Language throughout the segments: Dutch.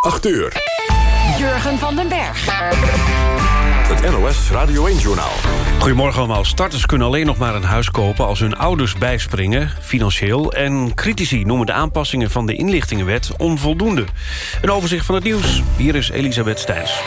8 uur. Jurgen van den Berg. Het NOS Radio 1-journaal. Goedemorgen allemaal. Starters kunnen alleen nog maar een huis kopen... als hun ouders bijspringen, financieel. En critici noemen de aanpassingen van de inlichtingenwet onvoldoende. Een overzicht van het nieuws. Hier is Elisabeth Stijns.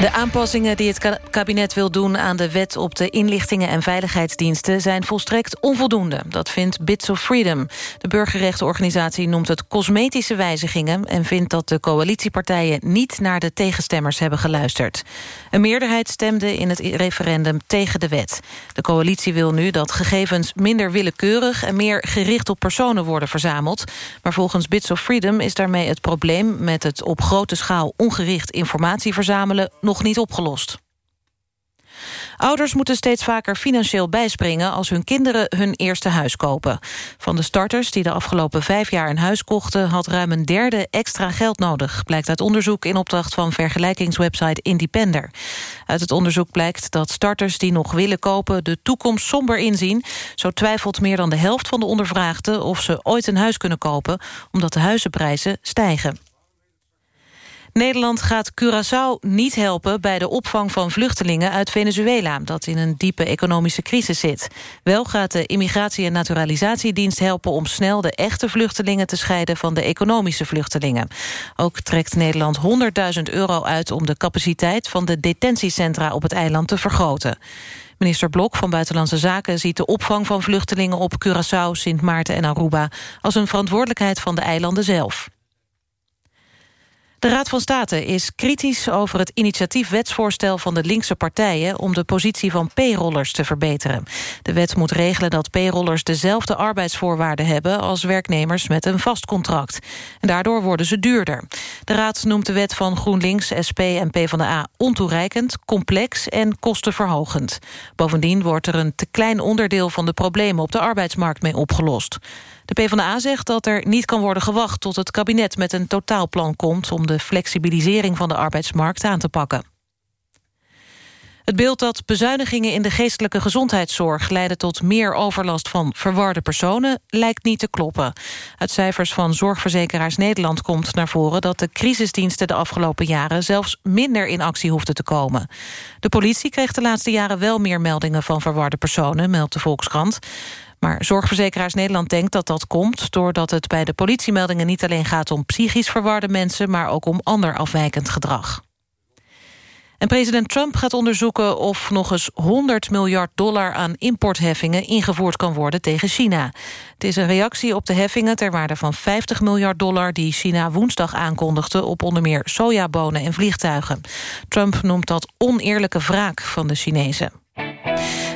De aanpassingen die het kabinet wil doen aan de wet op de inlichtingen en veiligheidsdiensten zijn volstrekt onvoldoende. Dat vindt Bits of Freedom. De burgerrechtenorganisatie noemt het cosmetische wijzigingen en vindt dat de coalitiepartijen niet naar de tegenstemmers hebben geluisterd. Een meerderheid stemde in het referendum tegen de wet. De coalitie wil nu dat gegevens minder willekeurig en meer gericht op personen worden verzameld. Maar volgens Bits of Freedom is daarmee het probleem met het op grote schaal ongericht informatie verzamelen nog niet opgelost. Ouders moeten steeds vaker financieel bijspringen... als hun kinderen hun eerste huis kopen. Van de starters die de afgelopen vijf jaar een huis kochten... had ruim een derde extra geld nodig... blijkt uit onderzoek in opdracht van vergelijkingswebsite Independer. Uit het onderzoek blijkt dat starters die nog willen kopen... de toekomst somber inzien. Zo twijfelt meer dan de helft van de ondervraagden... of ze ooit een huis kunnen kopen... omdat de huizenprijzen stijgen. Nederland gaat Curaçao niet helpen bij de opvang van vluchtelingen uit Venezuela... dat in een diepe economische crisis zit. Wel gaat de Immigratie- en Naturalisatiedienst helpen... om snel de echte vluchtelingen te scheiden van de economische vluchtelingen. Ook trekt Nederland 100.000 euro uit... om de capaciteit van de detentiecentra op het eiland te vergroten. Minister Blok van Buitenlandse Zaken ziet de opvang van vluchtelingen op Curaçao, Sint Maarten en Aruba als een verantwoordelijkheid van de eilanden zelf. De Raad van State is kritisch over het initiatiefwetsvoorstel van de linkse partijen om de positie van p-rollers te verbeteren. De wet moet regelen dat p-rollers dezelfde arbeidsvoorwaarden hebben als werknemers met een vast contract. En daardoor worden ze duurder. De Raad noemt de wet van GroenLinks, SP en PvdA ontoereikend, complex en kostenverhogend. Bovendien wordt er een te klein onderdeel van de problemen op de arbeidsmarkt mee opgelost. De PvdA zegt dat er niet kan worden gewacht tot het kabinet met een totaalplan komt om de flexibilisering van de arbeidsmarkt aan te pakken. Het beeld dat bezuinigingen in de geestelijke gezondheidszorg leiden tot meer overlast van verwarde personen lijkt niet te kloppen. Uit cijfers van Zorgverzekeraars Nederland komt naar voren dat de crisisdiensten de afgelopen jaren zelfs minder in actie hoefden te komen. De politie kreeg de laatste jaren wel meer meldingen van verwarde personen, meldt de Volkskrant. Maar Zorgverzekeraars Nederland denkt dat dat komt... doordat het bij de politiemeldingen niet alleen gaat om psychisch verwarde mensen... maar ook om ander afwijkend gedrag. En president Trump gaat onderzoeken of nog eens 100 miljard dollar aan importheffingen ingevoerd kan worden tegen China. Het is een reactie op de heffingen ter waarde van 50 miljard dollar die China woensdag aankondigde op onder meer sojabonen en vliegtuigen. Trump noemt dat oneerlijke wraak van de Chinezen.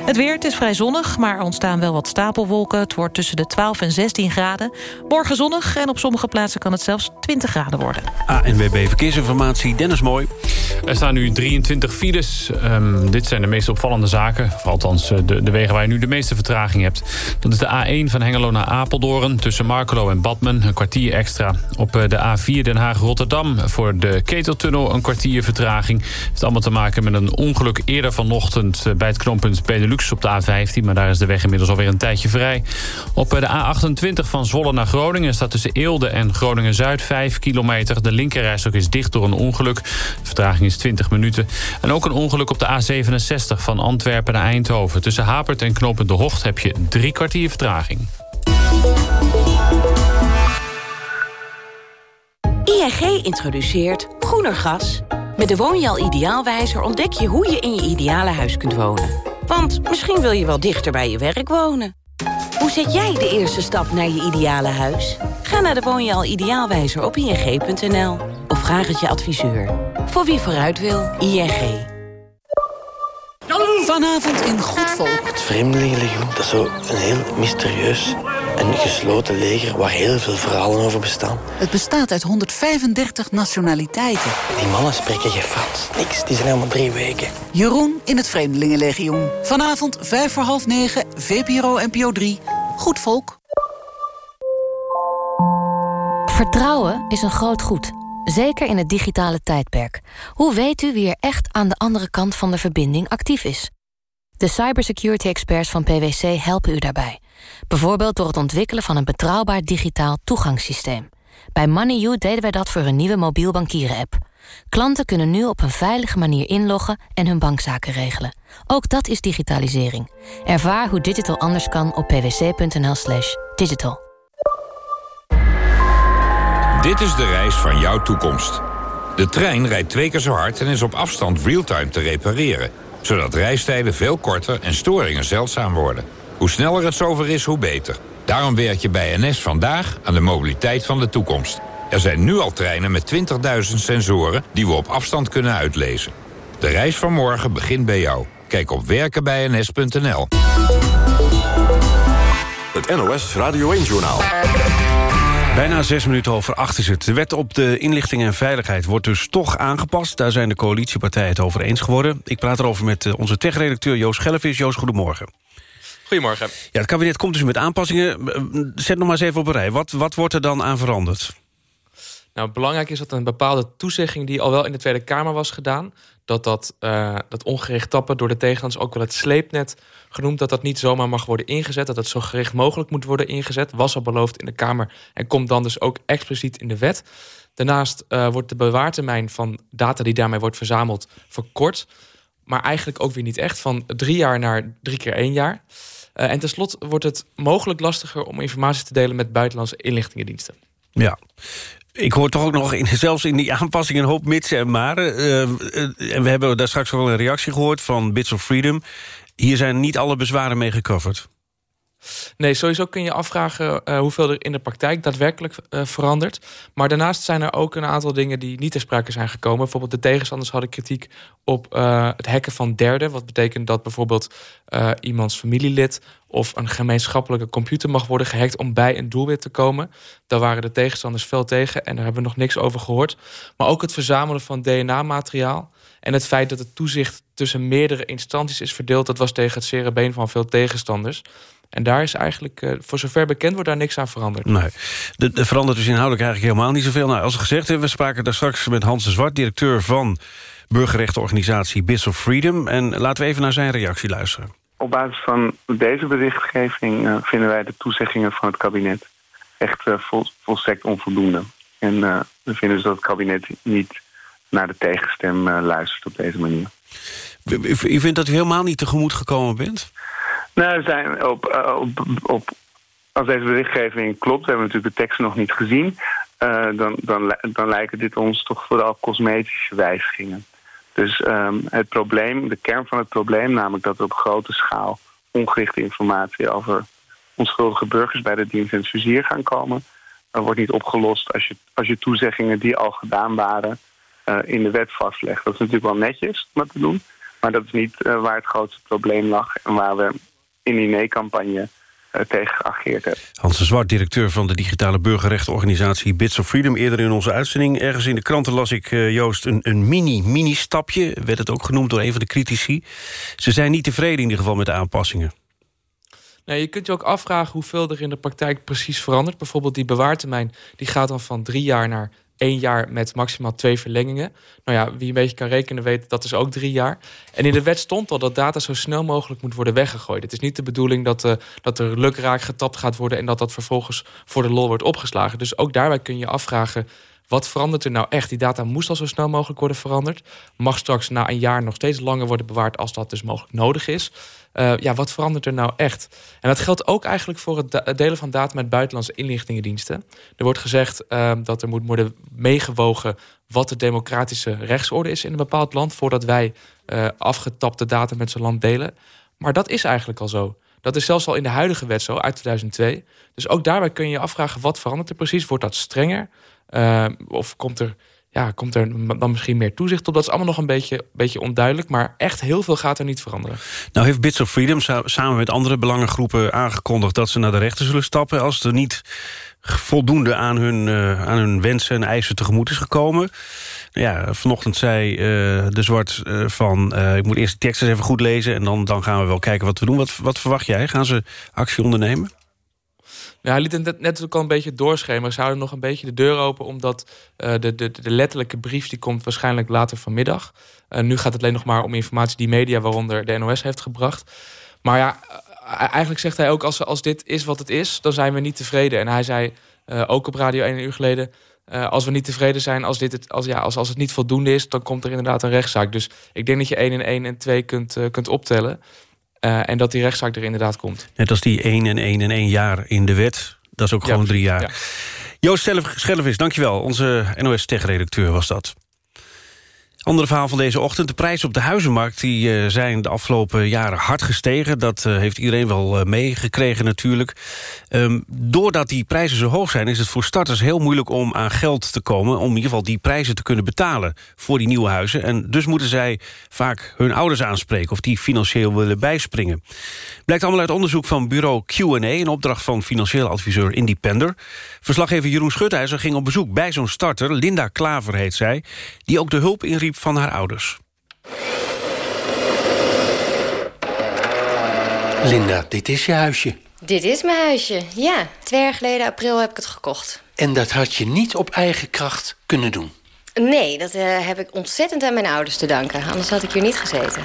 Het weer, het is vrij zonnig, maar er ontstaan wel wat stapelwolken. Het wordt tussen de 12 en 16 graden. Morgen zonnig en op sommige plaatsen kan het zelfs 20 graden worden. ANWB Verkeersinformatie, Dennis Mooi. Er staan nu 23 files. Um, dit zijn de meest opvallende zaken. Of althans eh, de, de wegen waar je nu de meeste vertraging hebt. Dat is de A1 van Hengelo naar Apeldoorn. Tussen Markelo en Badmen, een kwartier extra. Op eh, de A4 Den Haag-Rotterdam voor de Keteltunnel een kwartier vertraging. Het heeft allemaal te maken met een ongeluk eerder vanochtend... Eh, bij het knooppunt Benelux op de A15... maar daar is de weg inmiddels alweer een tijdje vrij. Op de A28 van Zwolle naar Groningen... staat tussen Eelde en Groningen-Zuid 5 kilometer. De linkerrijstok is dicht door een ongeluk. De vertraging is 20 minuten. En ook een ongeluk op de A67 van Antwerpen naar Eindhoven. Tussen Hapert en Knopend de Hocht heb je drie kwartier vertraging. ING introduceert groener gas. Met de Woonjaal Ideaalwijzer ontdek je hoe je in je ideale huis kunt wonen. Want misschien wil je wel dichter bij je werk wonen. Hoe zet jij de eerste stap naar je ideale huis? Ga naar de Woon je al ideaalwijzer op ing.nl of vraag het je adviseur. Voor wie vooruit wil, ING. Vanavond in Goed Volk. Het Vreemdelingenlegioen, dat is zo een heel mysterieus een gesloten leger waar heel veel verhalen over bestaan. Het bestaat uit 135 nationaliteiten. Die mannen spreken geen Frans. Niks, die zijn helemaal drie weken. Jeroen in het Vreemdelingenlegioen. Vanavond vijf voor half negen, VPRO NPO 3. Goed volk. Vertrouwen is een groot goed. Zeker in het digitale tijdperk. Hoe weet u wie er echt aan de andere kant van de verbinding actief is? De cybersecurity experts van PwC helpen u daarbij. Bijvoorbeeld door het ontwikkelen van een betrouwbaar digitaal toegangssysteem. Bij MoneyU deden wij dat voor een nieuwe mobiel bankieren-app. Klanten kunnen nu op een veilige manier inloggen en hun bankzaken regelen. Ook dat is digitalisering. Ervaar hoe digital anders kan op pwc.nl slash digital. Dit is de reis van jouw toekomst. De trein rijdt twee keer zo hard en is op afstand realtime te repareren... zodat reistijden veel korter en storingen zeldzaam worden. Hoe sneller het zover is, hoe beter. Daarom werk je bij NS vandaag aan de mobiliteit van de toekomst. Er zijn nu al treinen met 20.000 sensoren die we op afstand kunnen uitlezen. De reis van morgen begint bij jou. Kijk op werkenbijns.nl. Het NOS Radio 1-journaal. Bijna zes minuten over acht is het. De wet op de inlichting en veiligheid wordt dus toch aangepast. Daar zijn de coalitiepartijen het over eens geworden. Ik praat erover met eh, onze tech-redacteur Joost Schellevis. Joost, goedemorgen. Goedemorgen. Ja, het kabinet komt dus met aanpassingen. Zet nog maar eens even op een rij. Wat, wat wordt er dan aan veranderd? Nou, belangrijk is dat een bepaalde toezegging... die al wel in de Tweede Kamer was gedaan... dat dat, uh, dat ongericht tappen door de tegenstanders... ook wel het sleepnet genoemd... dat dat niet zomaar mag worden ingezet... dat het zo gericht mogelijk moet worden ingezet. Was al beloofd in de Kamer en komt dan dus ook expliciet in de wet. Daarnaast uh, wordt de bewaartermijn van data die daarmee wordt verzameld verkort... maar eigenlijk ook weer niet echt, van drie jaar naar drie keer één jaar... Uh, en tenslotte wordt het mogelijk lastiger om informatie te delen met buitenlandse inlichtingendiensten. Ja, ik hoor toch ook nog in, zelfs in die aanpassing een hoop mitsen en maren. Uh, uh, en we hebben daar straks al een reactie gehoord van Bits of Freedom. Hier zijn niet alle bezwaren mee gecoverd. Nee, sowieso kun je afvragen uh, hoeveel er in de praktijk daadwerkelijk uh, verandert. Maar daarnaast zijn er ook een aantal dingen die niet ter sprake zijn gekomen. Bijvoorbeeld de tegenstanders hadden kritiek op uh, het hacken van derden. Wat betekent dat bijvoorbeeld iemands familielid of een gemeenschappelijke computer mag worden gehackt om bij een doelwit te komen. Daar waren de tegenstanders fel tegen en daar hebben we nog niks over gehoord. Maar ook het verzamelen van DNA-materiaal. En het feit dat het toezicht tussen meerdere instanties is verdeeld... dat was tegen het zere been van veel tegenstanders. En daar is eigenlijk, uh, voor zover bekend wordt daar niks aan veranderd. Nee, er verandert dus inhoudelijk eigenlijk helemaal niet zoveel. Nou, als gezegd, we spraken daar straks met Hans de Zwart... directeur van burgerrechtenorganisatie Bits of Freedom. En laten we even naar zijn reactie luisteren. Op basis van deze berichtgeving uh, vinden wij de toezeggingen van het kabinet... echt uh, vol, volstrekt onvoldoende. En we vinden dus dat het kabinet niet naar de tegenstem luistert op deze manier. U, u vindt dat u helemaal niet tegemoet gekomen bent? Nou, we zijn op, op, op, als deze berichtgeving klopt, we hebben natuurlijk de tekst nog niet gezien, uh, dan, dan, dan lijken dit ons toch vooral cosmetische wijzigingen. Dus um, het probleem, de kern van het probleem, namelijk dat er op grote schaal ongerichte informatie over onschuldige burgers bij de dienst en het vizier gaan komen, dat wordt niet opgelost als je, als je toezeggingen die al gedaan waren uh, in de wet vastlegt. Dat is natuurlijk wel netjes om dat te doen, maar dat is niet uh, waar het grootste probleem lag en waar we in die nee-campagne uh, tegen geageerd hebben. Hans de Zwart, directeur van de digitale burgerrechtenorganisatie Bits of Freedom. Eerder in onze uitzending, ergens in de kranten las ik, uh, Joost, een, een mini-mini-stapje. Werd het ook genoemd door een van de critici. Ze zijn niet tevreden in ieder geval met de aanpassingen. Nee, je kunt je ook afvragen hoeveel er in de praktijk precies verandert. Bijvoorbeeld die bewaartermijn die gaat dan van drie jaar naar één jaar met maximaal twee verlengingen. Nou ja, wie een beetje kan rekenen weet, dat is ook drie jaar. En in de wet stond al dat data zo snel mogelijk moet worden weggegooid. Het is niet de bedoeling dat, uh, dat er lukraak getapt gaat worden... en dat dat vervolgens voor de lol wordt opgeslagen. Dus ook daarbij kun je afvragen... Wat verandert er nou echt? Die data moest al zo snel mogelijk worden veranderd. Mag straks na een jaar nog steeds langer worden bewaard... als dat dus mogelijk nodig is. Uh, ja, wat verandert er nou echt? En dat geldt ook eigenlijk voor het, delen van data met buitenlandse inlichtingendiensten. Er wordt gezegd uh, dat er moet worden meegewogen wat de democratische rechtsorde is in een bepaald land, voordat wij uh, afgetapte data met zo'n land delen. Maar dat is eigenlijk al zo. Dat is zelfs al in de huidige wet zo, uit 2002. Dus ook daarbij kun je je afvragen, wat verandert er precies? Wordt dat strenger? Uh, of komt er ja, komt er dan misschien meer toezicht op? Dat is allemaal nog een beetje, beetje onduidelijk. Maar echt heel veel gaat er niet veranderen. Nou heeft Bits of Freedom samen met andere belangengroepen aangekondigd... dat ze naar de rechter zullen stappen als er niet voldoende aan hun, uh, aan hun wensen en eisen tegemoet is gekomen. Ja, vanochtend zei uh, de Zwart uh, van... ik moet eerst de tekst eens even goed lezen... en dan, dan gaan we wel kijken wat we doen. Wat, wat verwacht jij? Gaan ze actie ondernemen? Ja, hij liet het net ook al een beetje doorschemeren. Ze houden nog een beetje de deur open... omdat uh, de, de, de letterlijke brief die komt waarschijnlijk later vanmiddag. Uh, nu gaat het alleen nog maar om informatie die media... waaronder de NOS heeft gebracht. Maar ja, eigenlijk zegt hij ook... als, als dit is wat het is, dan zijn we niet tevreden. En hij zei eh, ook op Radio 1 een uur geleden... Als we niet tevreden zijn, als, dit het, als, ja, als, als het niet voldoende is... dan komt er inderdaad een rechtszaak. Dus ik denk dat je 1 en 1 en 2 kunt, kunt optellen. Uh, en dat die rechtszaak er inderdaad komt. Net als die 1 en 1 en 1 jaar in de wet. Dat is ook gewoon drie jaar. Ja. Joost Schellevis, dankjewel. Onze NOS-tech-redacteur was dat. Andere verhaal van deze ochtend. De prijzen op de huizenmarkt die, uh, zijn de afgelopen jaren hard gestegen. Dat uh, heeft iedereen wel uh, meegekregen natuurlijk. Um, doordat die prijzen zo hoog zijn... is het voor starters heel moeilijk om aan geld te komen... om in ieder geval die prijzen te kunnen betalen voor die nieuwe huizen. En dus moeten zij vaak hun ouders aanspreken... of die financieel willen bijspringen. Blijkt allemaal uit onderzoek van bureau Q&A... een opdracht van financieel adviseur Independer. Verslaggever Jeroen Schutijzer ging op bezoek bij zo'n starter. Linda Klaver heet zij, die ook de hulp inriep van haar ouders. Linda, dit is je huisje. Dit is mijn huisje, ja. Twee jaar geleden, april, heb ik het gekocht. En dat had je niet op eigen kracht kunnen doen? Nee, dat uh, heb ik ontzettend aan mijn ouders te danken. Anders had ik hier niet gezeten.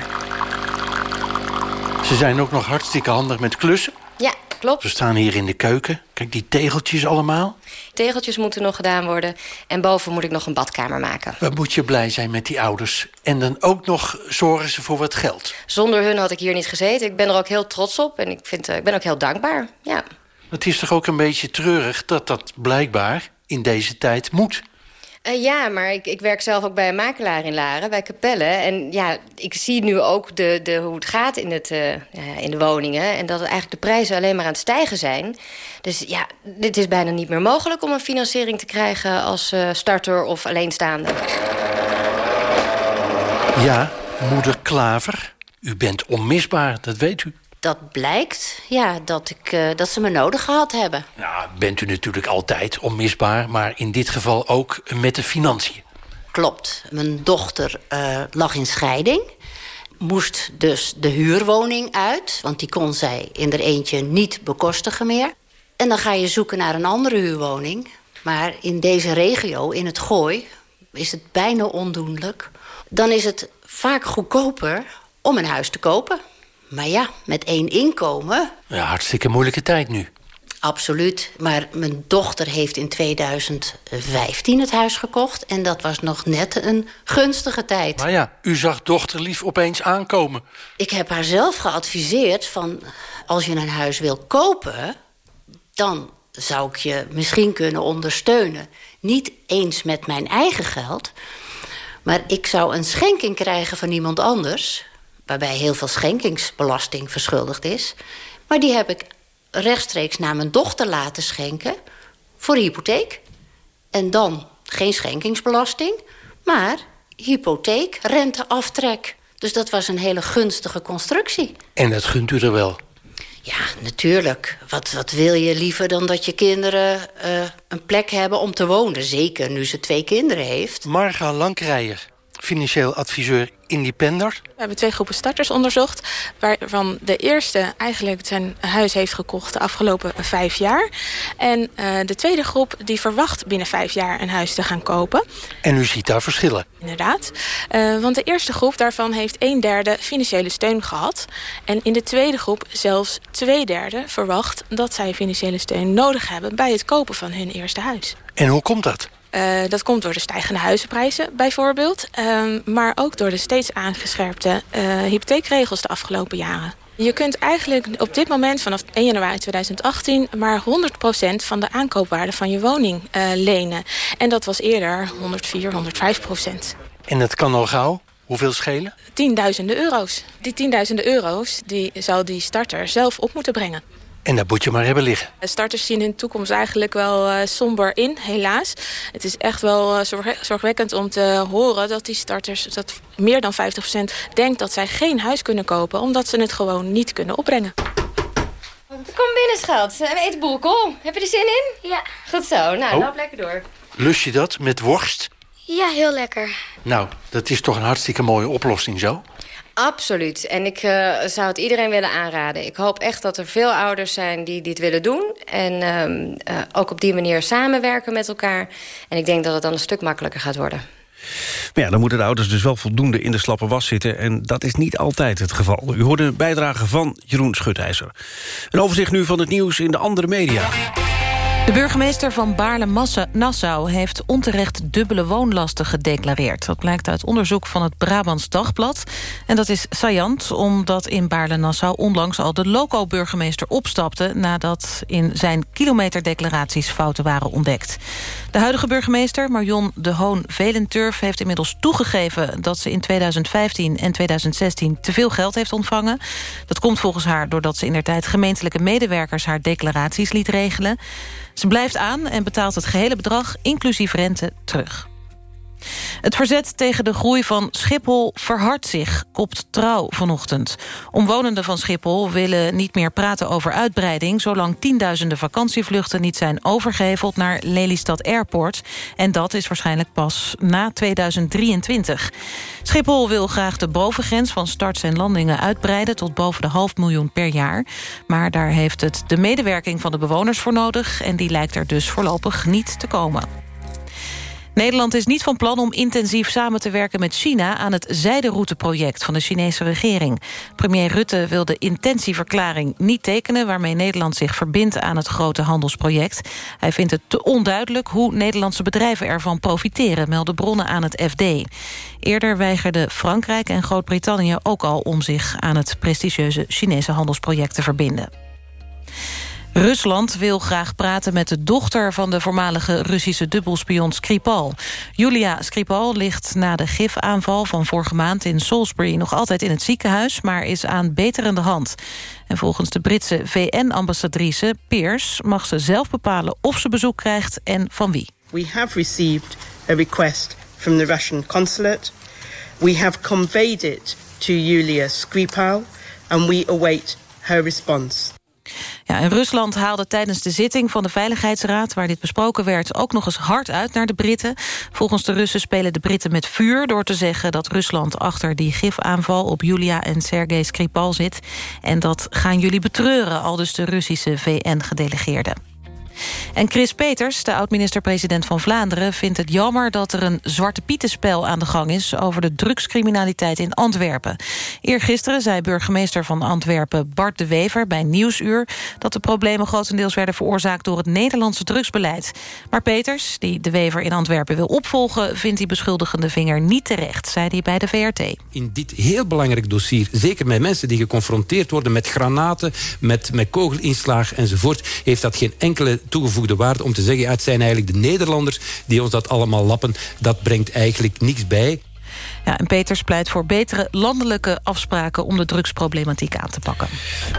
Ze zijn ook nog hartstikke handig met klussen. Ja, klopt. Ze staan hier in de keuken. Kijk, die tegeltjes allemaal. Tegeltjes moeten nog gedaan worden. En boven moet ik nog een badkamer maken. Wat moet je blij zijn met die ouders. En dan ook nog zorgen ze voor wat geld. Zonder hun had ik hier niet gezeten. Ik ben er ook heel trots op. En ik, vind, uh, ik ben ook heel dankbaar, ja. Het is toch ook een beetje treurig dat dat blijkbaar in deze tijd moet. Uh, ja, maar ik, ik, werk zelf ook bij een makelaar in Laren, bij Capelle. En ja, ik zie nu ook de, de, hoe het gaat in, het, uh, in de woningen. En dat eigenlijk de prijzen alleen maar aan het stijgen zijn. Dus ja, dit is bijna niet meer mogelijk om een financiering te krijgen... als uh, starter of alleenstaande. Ja, moeder Klaver, u bent onmisbaar, dat weet u. Dat blijkt, ja, dat, ik, uh, dat ze me nodig gehad hebben. Ja, bent u natuurlijk altijd onmisbaar... maar in dit geval ook met de financiën. Klopt. Mijn dochter uh, lag in scheiding. Moest dus de huurwoning uit... want die kon zij in er eentje niet bekostigen meer. En dan ga je zoeken naar een andere huurwoning. Maar in deze regio, in het Gooi, is het bijna ondoenlijk. Dan is het vaak goedkoper om een huis te kopen... Maar ja, met één inkomen... Ja, hartstikke moeilijke tijd nu. Absoluut. Maar mijn dochter heeft in 2015 het huis gekocht. En dat was nog net een gunstige tijd. Maar ja, u zag dochterlief opeens aankomen. Ik heb haar zelf geadviseerd van... als je een huis wil kopen... dan zou ik je misschien kunnen ondersteunen. Niet eens met mijn eigen geld... maar ik zou een schenking krijgen van iemand anders waarbij heel veel schenkingsbelasting verschuldigd is. Maar die heb ik rechtstreeks naar mijn dochter laten schenken voor de hypotheek. En dan geen schenkingsbelasting, maar hypotheek, renteaftrek. Dus dat was een hele gunstige constructie. En dat gunt u er wel? Ja, natuurlijk. Wat, wat wil je liever dan dat je kinderen uh, een plek hebben om te wonen? Zeker nu ze twee kinderen heeft. Marga Lankrijer, financieel adviseur Independer. We hebben twee groepen starters onderzocht... waarvan de eerste eigenlijk zijn huis heeft gekocht de afgelopen vijf jaar. En uh, de tweede groep die verwacht binnen vijf jaar een huis te gaan kopen. En u ziet daar verschillen? Inderdaad. Uh, want de eerste groep daarvan heeft een derde financiële steun gehad. En in de tweede groep zelfs twee derde verwacht... dat zij financiële steun nodig hebben bij het kopen van hun eerste huis. En hoe komt dat? Uh, dat komt door de stijgende huizenprijzen bijvoorbeeld. Uh, maar ook door de steeds aangescherpte uh, hypotheekregels de afgelopen jaren. Je kunt eigenlijk op dit moment vanaf 1 januari 2018... maar 100% van de aankoopwaarde van je woning lenen. En dat was eerder 104, 105%. En dat kan al gauw? Hoeveel schelen? Tienduizenden euro's. Die tienduizenden euro's die zou die starter zelf op moeten brengen. En dat moet je maar hebben liggen. De starters zien hun toekomst eigenlijk wel uh, somber in, helaas. Het is echt wel uh, zorg zorgwekkend om te horen dat die starters... dat meer dan 50% denkt dat zij geen huis kunnen kopen... omdat ze het gewoon niet kunnen opbrengen. Kom binnen, schat. We eten boerenkool. Heb je er zin in? Ja. Goed zo. Nou, oh. loop lekker door. Lust je dat met worst? Ja, heel lekker. Nou, dat is toch een hartstikke mooie oplossing zo? Absoluut. En ik uh, zou het iedereen willen aanraden. Ik hoop echt dat er veel ouders zijn die dit willen doen. En uh, uh, ook op die manier samenwerken met elkaar. En ik denk dat het dan een stuk makkelijker gaat worden. Maar ja, dan moeten de ouders dus wel voldoende in de slappe was zitten... en dat is niet altijd het geval. U hoorde een bijdrage van Jeroen Schutijzer. Een overzicht nu van het nieuws in de andere media. De burgemeester van Baarle-Nassau heeft onterecht dubbele woonlasten gedeclareerd. Dat blijkt uit onderzoek van het Brabants Dagblad. En dat is saillant omdat in Baarle-Nassau onlangs al de loco-burgemeester opstapte... nadat in zijn kilometerdeclaraties fouten waren ontdekt. De huidige burgemeester, Marion de Hoon-Velenturf... heeft inmiddels toegegeven dat ze in 2015 en 2016 te veel geld heeft ontvangen. Dat komt volgens haar doordat ze in der tijd gemeentelijke medewerkers... haar declaraties liet regelen. Ze blijft aan en betaalt het gehele bedrag, inclusief rente, terug. Het verzet tegen de groei van Schiphol verhardt zich, kopt Trouw vanochtend. Omwonenden van Schiphol willen niet meer praten over uitbreiding... zolang tienduizenden vakantievluchten niet zijn overgeheveld naar Lelystad Airport. En dat is waarschijnlijk pas na 2023. Schiphol wil graag de bovengrens van starts en landingen uitbreiden... tot boven de half miljoen per jaar. Maar daar heeft het de medewerking van de bewoners voor nodig... en die lijkt er dus voorlopig niet te komen. Nederland is niet van plan om intensief samen te werken met China... aan het zijderouteproject van de Chinese regering. Premier Rutte wil de intentieverklaring niet tekenen... waarmee Nederland zich verbindt aan het grote handelsproject. Hij vindt het te onduidelijk hoe Nederlandse bedrijven ervan profiteren... melden bronnen aan het FD. Eerder weigerden Frankrijk en Groot-Brittannië ook al... om zich aan het prestigieuze Chinese handelsproject te verbinden. Rusland wil graag praten met de dochter van de voormalige Russische dubbelspion Skripal. Julia Skripal ligt na de gifaanval van vorige maand in Salisbury nog altijd in het ziekenhuis, maar is aan beterende hand. En volgens de Britse VN-ambassadrice Peers mag ze zelf bepalen of ze bezoek krijgt en van wie. We have received a request from the Russian consulate. We have conveyed it to Julia Skripal and we await her response. Ja, en Rusland haalde tijdens de zitting van de Veiligheidsraad... waar dit besproken werd, ook nog eens hard uit naar de Britten. Volgens de Russen spelen de Britten met vuur... door te zeggen dat Rusland achter die gifaanval op Julia en Sergei Skripal zit. En dat gaan jullie betreuren, al dus de Russische VN-gedelegeerden. En Chris Peters, de oud-minister-president van Vlaanderen... vindt het jammer dat er een zwarte pietenspel aan de gang is... over de drugscriminaliteit in Antwerpen. Eergisteren zei burgemeester van Antwerpen Bart de Wever... bij Nieuwsuur dat de problemen grotendeels werden veroorzaakt... door het Nederlandse drugsbeleid. Maar Peters, die de Wever in Antwerpen wil opvolgen... vindt die beschuldigende vinger niet terecht, zei hij bij de VRT. In dit heel belangrijk dossier, zeker met mensen die geconfronteerd worden... met granaten, met, met kogelinslag enzovoort... heeft dat geen enkele toegevoegde waarde om te zeggen... Het zijn eigenlijk de Nederlanders die ons dat allemaal lappen. Dat brengt eigenlijk niks bij. Ja, en Peters pleit voor betere landelijke afspraken... om de drugsproblematiek aan te pakken.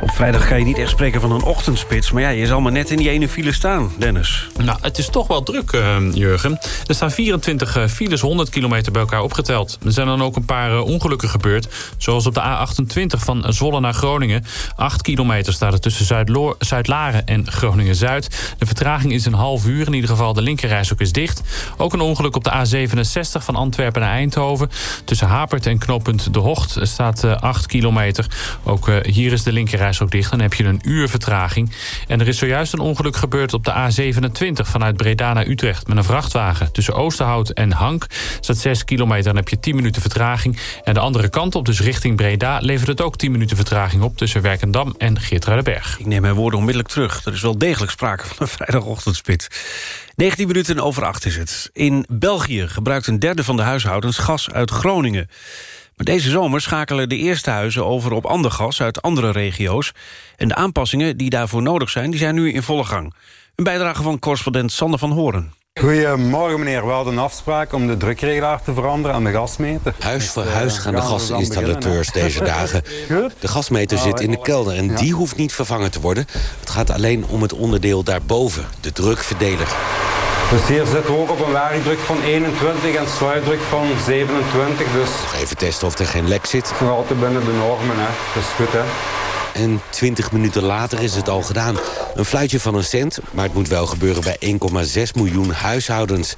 Op vrijdag ga je niet echt spreken van een ochtendspits... maar ja, je zal maar net in die ene file staan, Dennis. Nou, het is toch wel druk, uh, Jurgen. Er staan 24 uh, files, 100 kilometer bij elkaar opgeteld. Er zijn dan ook een paar uh, ongelukken gebeurd. Zoals op de A28 van Zwolle naar Groningen. 8 kilometer staat er tussen Zuid-Laren en Groningen-Zuid. De vertraging is een half uur. In ieder geval de linkerreis ook is dicht. Ook een ongeluk op de A67 van Antwerpen naar Eindhoven. Tussen Hapert en knooppunt De Hocht staat 8 eh, kilometer. Ook eh, hier is de linkerreis ook dicht. Dan heb je een uur vertraging. En er is zojuist een ongeluk gebeurd op de A27 vanuit Breda naar Utrecht. Met een vrachtwagen tussen Oosterhout en Hank. Staat 6 kilometer, dan heb je 10 minuten vertraging. En de andere kant op, dus richting Breda... levert het ook 10 minuten vertraging op tussen Werkendam en Geertruidenberg. Ik neem mijn woorden onmiddellijk terug. Er is wel degelijk sprake van een vrijdagochtendspit. 19 minuten over 8 is het. In België gebruikt een derde van de huishoudens gas uit Groningen. Maar deze zomer schakelen de eerste huizen over op ander gas uit andere regio's. En de aanpassingen die daarvoor nodig zijn, die zijn nu in volle gang. Een bijdrage van correspondent Sander van Horen. Goedemorgen meneer, we hadden een afspraak om de drukregelaar te veranderen aan de gasmeter. Huis voor huis gaan de gasinstallateurs deze dagen. De gasmeter zit in de kelder en die hoeft niet vervangen te worden. Het gaat alleen om het onderdeel daarboven, de drukverdeler. Dus hier zitten we ook op een werkdruk van 21 en sluitdruk van 27. Dus... Even testen of er geen lek zit. Het is nog altijd binnen de normen, hè. Dat is goed, hè. En 20 minuten later is het al gedaan. Een fluitje van een cent, maar het moet wel gebeuren bij 1,6 miljoen huishoudens.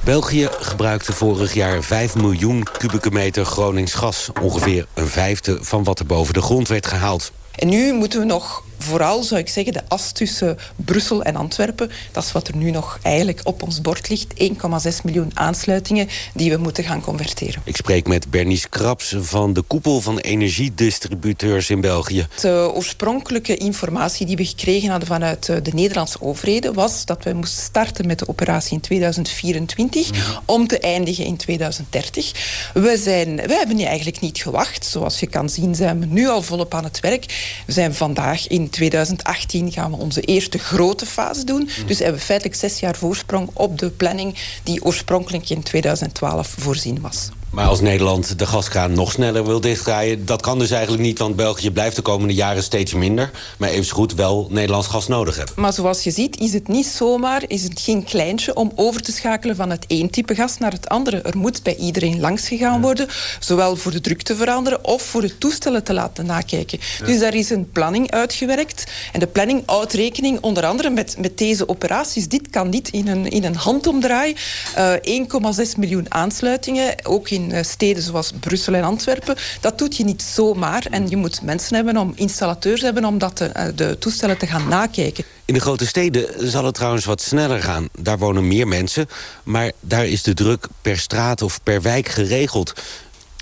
België gebruikte vorig jaar 5 miljoen kubieke meter Gronings gas. Ongeveer een vijfde van wat er boven de grond werd gehaald. En nu moeten we nog vooral zou ik zeggen de as tussen Brussel en Antwerpen. Dat is wat er nu nog eigenlijk op ons bord ligt. 1,6 miljoen aansluitingen die we moeten gaan converteren. Ik spreek met Bernice Kraps van de koepel van energiedistributeurs in België. De oorspronkelijke informatie die we gekregen hadden vanuit eh, de Nederlandse overheden was dat we moesten starten met de operatie in 2024 om te eindigen in 2030. We, zijn, we hebben eigenlijk niet gewacht. Zoals je kan zien zijn we nu al volop aan het werk. We zijn vandaag in 2018 gaan we onze eerste grote fase doen. Dus hebben we feitelijk zes jaar voorsprong op de planning die oorspronkelijk in 2012 voorzien was. Maar als Nederland de gaskraan nog sneller wil dichtdraaien... dat kan dus eigenlijk niet, want België blijft de komende jaren steeds minder. Maar even goed wel Nederlands gas nodig hebben. Maar zoals je ziet is het niet zomaar, is het geen kleintje... om over te schakelen van het één type gas naar het andere. Er moet bij iedereen langs gegaan worden. Zowel voor de druk te veranderen of voor de toestellen te laten nakijken. Dus daar is een planning uitgewerkt. En de planning houdt rekening onder andere met, met deze operaties. Dit kan niet in een, in een handomdraai. Uh, 1,6 miljoen aansluitingen, ook in in eh, steden zoals Brussel en Antwerpen. Dat doet je niet zomaar. En je moet mensen hebben, om installateurs hebben... om dat eh, de toestellen te gaan nakijken. In de grote steden zal het trouwens wat sneller gaan. Daar wonen meer mensen, maar daar is de druk per straat of per wijk geregeld.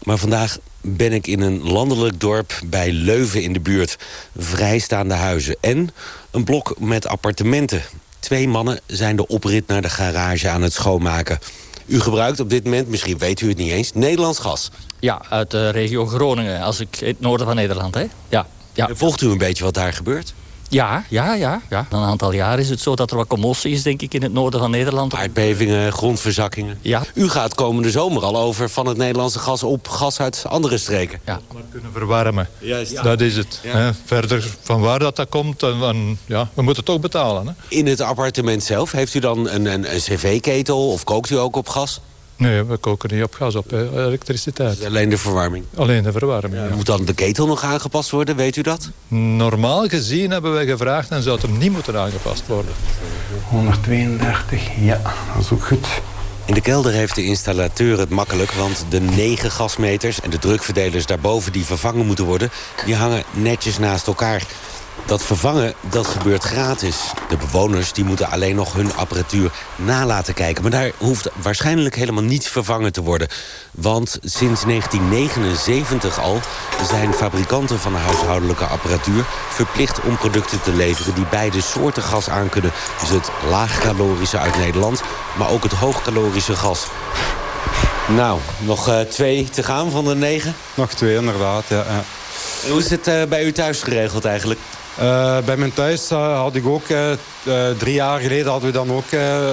Maar vandaag ben ik in een landelijk dorp bij Leuven in de buurt. Vrijstaande huizen en een blok met appartementen. Twee mannen zijn de oprit naar de garage aan het schoonmaken. U gebruikt op dit moment, misschien weet u het niet eens, Nederlands gas. Ja, uit de regio Groningen, als ik in het noorden van Nederland. Hè? Ja, ja. Volgt u een beetje wat daar gebeurt? Ja, ja, ja, ja. Een aantal jaar is het zo dat er wat commotie is, denk ik, in het noorden van Nederland. Aardbevingen, grondverzakkingen. Ja. U gaat komende zomer al over van het Nederlandse gas op gas uit andere streken. Ja. Maar kunnen verwarmen. Juist. Dat is het. Ja. Verder, van waar dat, dat komt, en, en, ja, we moeten het toch betalen. Hè? In het appartement zelf, heeft u dan een, een, een cv-ketel of kookt u ook op gas? Nee, we koken niet op gas, op eh, elektriciteit. alleen de verwarming? Alleen de verwarming, ja. Moet dan de ketel nog aangepast worden, weet u dat? Normaal gezien hebben wij gevraagd en zou het hem niet moeten aangepast worden. 132, ja, dat is ook goed. In de kelder heeft de installateur het makkelijk... want de negen gasmeters en de drukverdelers daarboven die vervangen moeten worden... die hangen netjes naast elkaar. Dat vervangen, dat gebeurt gratis. De bewoners die moeten alleen nog hun apparatuur nalaten kijken. Maar daar hoeft waarschijnlijk helemaal niet vervangen te worden. Want sinds 1979 al zijn fabrikanten van de huishoudelijke apparatuur... verplicht om producten te leveren die beide soorten gas aankunnen. Dus het laagcalorische uit Nederland, maar ook het hoogcalorische gas. Nou, nog uh, twee te gaan van de negen? Nog twee, inderdaad, ja. ja. Hoe is het uh, bij u thuis geregeld eigenlijk? Uh, bij mijn thuis uh, had ik ook, uh, drie jaar geleden hadden we dan ook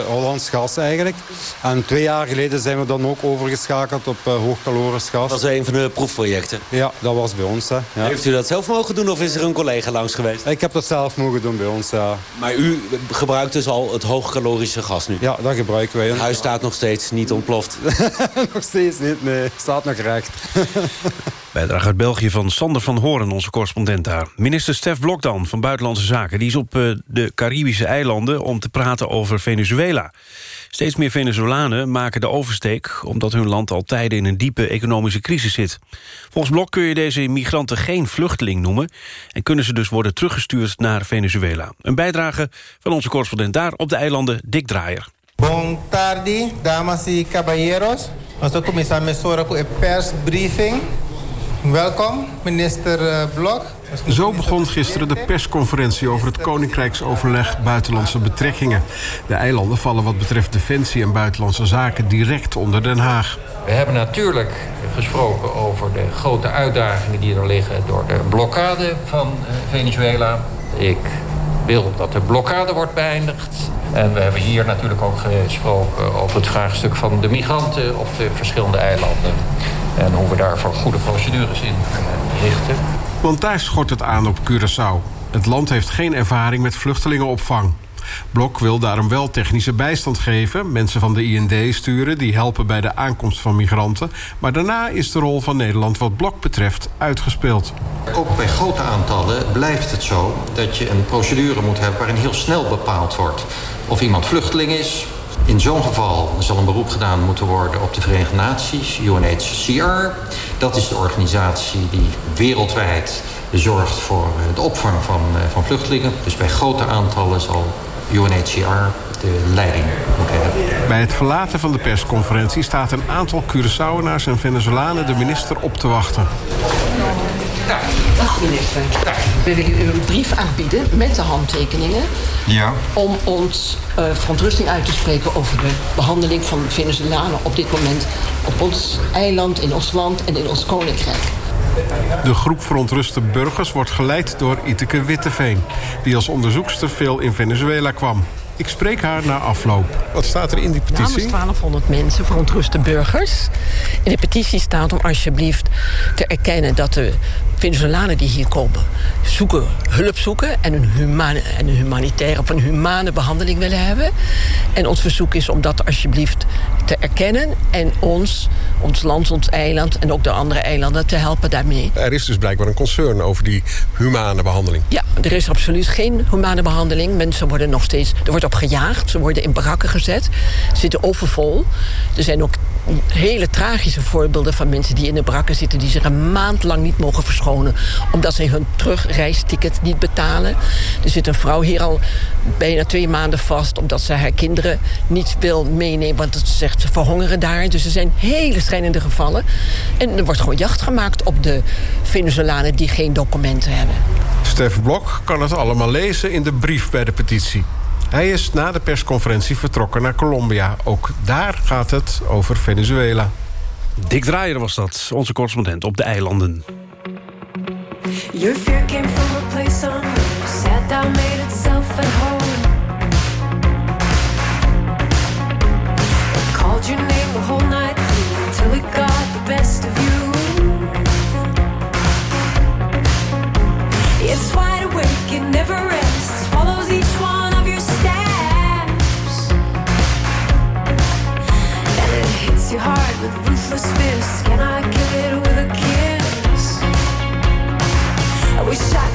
Hollands gas eigenlijk. En twee jaar geleden zijn we dan ook overgeschakeld op hoogkalorisch gas. Dat was een van de proefprojecten? Ja, dat was bij ons. Hè. Ja. Heeft u dat zelf mogen doen of is er een collega langs geweest? Ik heb dat zelf mogen doen bij ons, ja. Maar u gebruikt dus al het hoogkalorische gas nu? Ja, dat gebruiken wij. Het huis staat nog steeds niet ontploft? nog steeds niet, nee. Staat nog recht. Bijdrage uit België van Sander van Horen, onze correspondent daar. Minister Stef Blok dan, van Buitenlandse Zaken... die is op uh, de Caribische eilanden om te praten over Venezuela. Steeds meer Venezolanen maken de oversteek... omdat hun land al tijden in een diepe economische crisis zit. Volgens Blok kun je deze migranten geen vluchteling noemen... en kunnen ze dus worden teruggestuurd naar Venezuela. Een bijdrage van onze correspondent daar op de eilanden, Dick Draaier. Bon tardi, damas y caballeros. Nós começamos com een persbriefing Welkom, minister Blok. Zo begon gisteren de persconferentie over het Koninkrijksoverleg Buitenlandse Betrekkingen. De eilanden vallen wat betreft defensie en buitenlandse zaken direct onder Den Haag. We hebben natuurlijk gesproken over de grote uitdagingen die er liggen door de blokkade van Venezuela. Ik wil dat de blokkade wordt beëindigd. En we hebben hier natuurlijk ook gesproken over het vraagstuk van de migranten op de verschillende eilanden. En hoe we daarvoor goede procedures in richten. Want daar schort het aan op Curaçao. Het land heeft geen ervaring met vluchtelingenopvang. Blok wil daarom wel technische bijstand geven, mensen van de IND sturen die helpen bij de aankomst van migranten. Maar daarna is de rol van Nederland wat Blok betreft uitgespeeld. Ook bij grote aantallen blijft het zo dat je een procedure moet hebben waarin heel snel bepaald wordt of iemand vluchteling is, in zo'n geval zal een beroep gedaan moeten worden op de Verenigde Naties, UNHCR. Dat is de organisatie die wereldwijd zorgt voor de opvang van, van vluchtelingen. Dus bij grote aantallen zal UNHCR de leiding moeten hebben. Bij het verlaten van de persconferentie staat een aantal Curaçaoenaars en Venezolanen de minister op te wachten. Dag minister. We willen u een brief aanbieden met de handtekeningen... Ja. om ons uh, verontrusting uit te spreken over de behandeling van Venezolanen... op dit moment op ons eiland, in ons land en in ons koninkrijk. De groep verontruste burgers wordt geleid door Iteke Witteveen... die als onderzoekster veel in Venezuela kwam. Ik spreek haar na afloop. Wat staat er in die petitie? Namens 1200 mensen, verontruste burgers. In de petitie staat om alsjeblieft te erkennen dat de Venezolanen die hier komen... zoeken, hulp zoeken en een, humane, en een humanitaire of een humane behandeling willen hebben. En ons verzoek is om dat alsjeblieft te erkennen... en ons, ons land, ons eiland en ook de andere eilanden te helpen daarmee. Er is dus blijkbaar een concern over die humane behandeling. Ja, er is absoluut geen humane behandeling. Mensen worden nog steeds... Er wordt op gejaagd, ze worden in barakken gezet, zitten overvol. Er zijn ook hele tragische voorbeelden van mensen die in de barakken zitten... die zich een maand lang niet mogen verschonen... omdat ze hun terugreisticket niet betalen. Er zit een vrouw hier al bijna twee maanden vast... omdat ze haar kinderen niet wil meenemen... want ze zegt ze verhongeren daar. Dus er zijn hele schrijnende gevallen. En er wordt gewoon jacht gemaakt op de Venezolanen... die geen documenten hebben. Stef Blok kan het allemaal lezen in de brief bij de petitie. Hij is na de persconferentie vertrokken naar Colombia. Ook daar gaat het over Venezuela. Dick Draaier was dat, onze correspondent op de eilanden. Your fear came from a place on sat down, made itself at home. Called your name the whole night through until it got the best of you. It's wide awake, it never rests, it hits you hard with ruthless fists. Can I kill it with a kiss? I wish I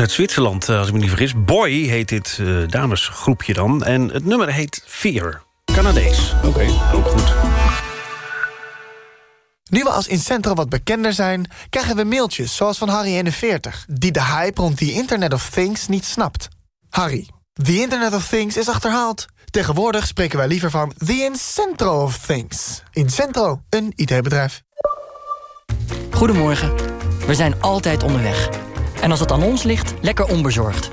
Uit Zwitserland, eh, als ik me niet vergis. Boy heet dit eh, damesgroepje dan. En het nummer heet Fear. Canadees. Oké, ook goed. Nu we als Incentro wat bekender zijn, krijgen we mailtjes zoals van Harry41... die de hype rond die Internet of Things niet snapt. Harry, The Internet of Things is achterhaald. Tegenwoordig spreken wij liever van The Incentro of Things. Incentro, een IT-bedrijf. Goedemorgen. We zijn altijd onderweg. En als het aan ons ligt, lekker onbezorgd.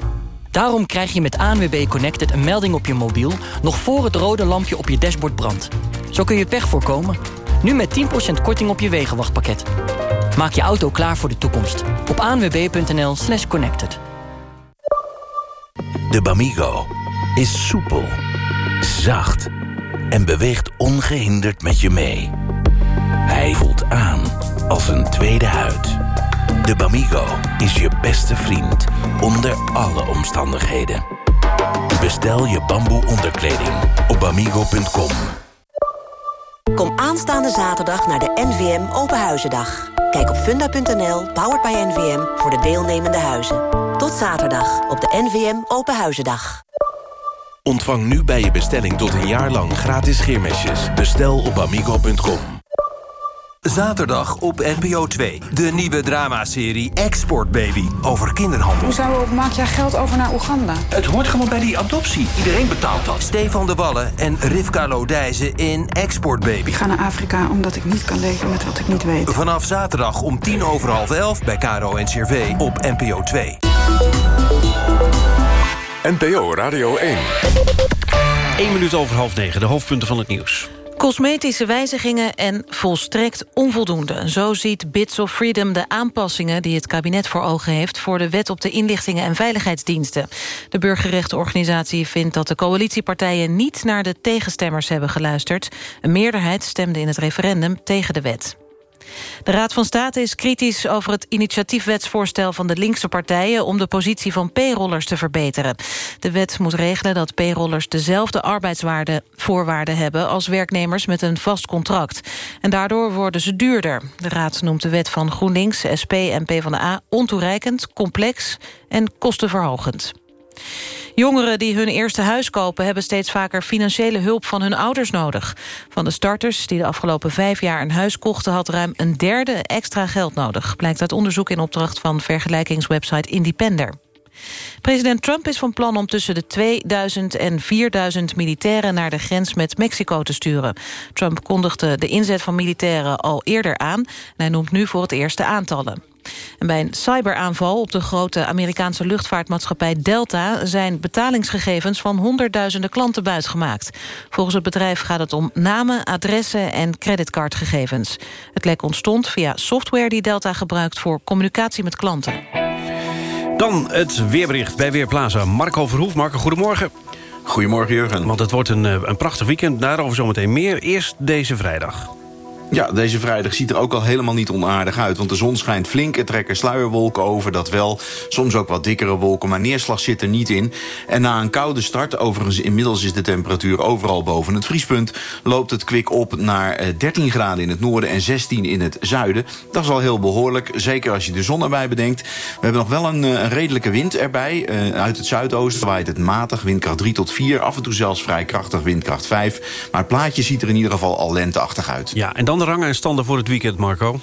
Daarom krijg je met ANWB Connected een melding op je mobiel... nog voor het rode lampje op je dashboard brandt. Zo kun je pech voorkomen. Nu met 10% korting op je wegenwachtpakket. Maak je auto klaar voor de toekomst. Op anwb.nl slash connected. De Bamigo is soepel, zacht en beweegt ongehinderd met je mee. Hij voelt aan als een tweede huid. De Bamigo is je beste vriend onder alle omstandigheden. Bestel je bamboe onderkleding op bamigo.com. Kom aanstaande zaterdag naar de NVM Openhuizendag. Kijk op funda.nl, powered by NVM, voor de deelnemende huizen. Tot zaterdag op de NVM Openhuizendag. Ontvang nu bij je bestelling tot een jaar lang gratis scheermesjes. Bestel op amigo.com. Zaterdag op NPO 2. De nieuwe dramaserie Export Baby over kinderhandel. Hoezo maak jij geld over naar Oeganda? Het hoort gewoon bij die adoptie. Iedereen betaalt dat. Stefan de Wallen en Rivka Lodijzen in Export Baby. Ik ga naar Afrika omdat ik niet kan leven met wat ik niet weet. Vanaf zaterdag om tien over half elf bij Caro en CRV op NPO 2. NPO Radio 1. 1 minuut over half negen, de hoofdpunten van het nieuws. Cosmetische wijzigingen en volstrekt onvoldoende. Zo ziet Bits of Freedom de aanpassingen die het kabinet voor ogen heeft... voor de wet op de inlichtingen en veiligheidsdiensten. De burgerrechtenorganisatie vindt dat de coalitiepartijen... niet naar de tegenstemmers hebben geluisterd. Een meerderheid stemde in het referendum tegen de wet. De Raad van State is kritisch over het initiatiefwetsvoorstel van de linkse partijen om de positie van p-rollers te verbeteren. De wet moet regelen dat p-rollers dezelfde arbeidsvoorwaarden hebben als werknemers met een vast contract. En daardoor worden ze duurder. De Raad noemt de wet van GroenLinks, SP en PvdA ontoereikend, complex en kostenverhogend. Jongeren die hun eerste huis kopen... hebben steeds vaker financiële hulp van hun ouders nodig. Van de starters die de afgelopen vijf jaar een huis kochten... had ruim een derde extra geld nodig. Blijkt uit onderzoek in opdracht van vergelijkingswebsite Independer. President Trump is van plan om tussen de 2000 en 4000 militairen naar de grens met Mexico te sturen. Trump kondigde de inzet van militairen al eerder aan en hij noemt nu voor het eerst de aantallen. En bij een cyberaanval op de grote Amerikaanse luchtvaartmaatschappij Delta... zijn betalingsgegevens van honderdduizenden klanten buitgemaakt. Volgens het bedrijf gaat het om namen, adressen en creditcardgegevens. Het lek ontstond via software die Delta gebruikt... voor communicatie met klanten. Dan het weerbericht bij Weerplaza. Marco Verhoef. Marco, goedemorgen. Goedemorgen, Jurgen. Want het wordt een, eh, een prachtig weekend. Daarover zometeen meer. Eerst deze vrijdag. Ja, deze vrijdag ziet er ook al helemaal niet onaardig uit. Want de zon schijnt flink, er trekken sluierwolken over, dat wel. Soms ook wat dikkere wolken, maar neerslag zit er niet in. En na een koude start, overigens inmiddels is de temperatuur overal boven het vriespunt... loopt het kwik op naar 13 eh, graden in het noorden en 16 in het zuiden. Dat is al heel behoorlijk, zeker als je de zon erbij bedenkt. We hebben nog wel een, eh, redelijke wind erbij. Uh, uit het zuidoosten waait het matig, windkracht 3 tot 4. Af en toe zelfs vrij krachtig, windkracht 5. Maar het plaatje ziet er in ieder geval al lenteachtig uit. Ja, en dan rangen en standen voor het weekend, Marco?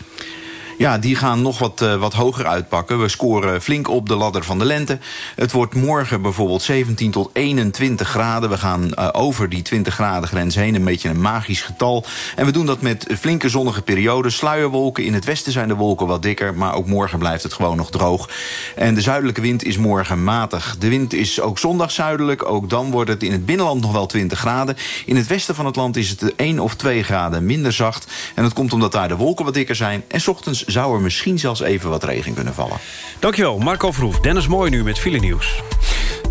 Ja, die gaan nog wat, uh, wat hoger uitpakken. We scoren flink op de ladder van de lente. Het wordt morgen bijvoorbeeld 17 tot 21 graden. We gaan uh, over die 20 graden grens heen. Een beetje een magisch getal. En we doen dat met flinke zonnige perioden. Sluierwolken. In het westen zijn de wolken wat dikker. Maar ook morgen blijft het gewoon nog droog. En de zuidelijke wind is morgen matig. De wind is ook zondag zuidelijk. Ook dan wordt het in het binnenland nog wel 20 graden. In het westen van het land is het 1 of 2 graden minder zacht. En dat komt omdat daar de wolken wat dikker zijn. En ochtends zou er misschien zelfs even wat regen kunnen vallen. Dankjewel, Marco Vroef. Dennis Mooi nu met file nieuws.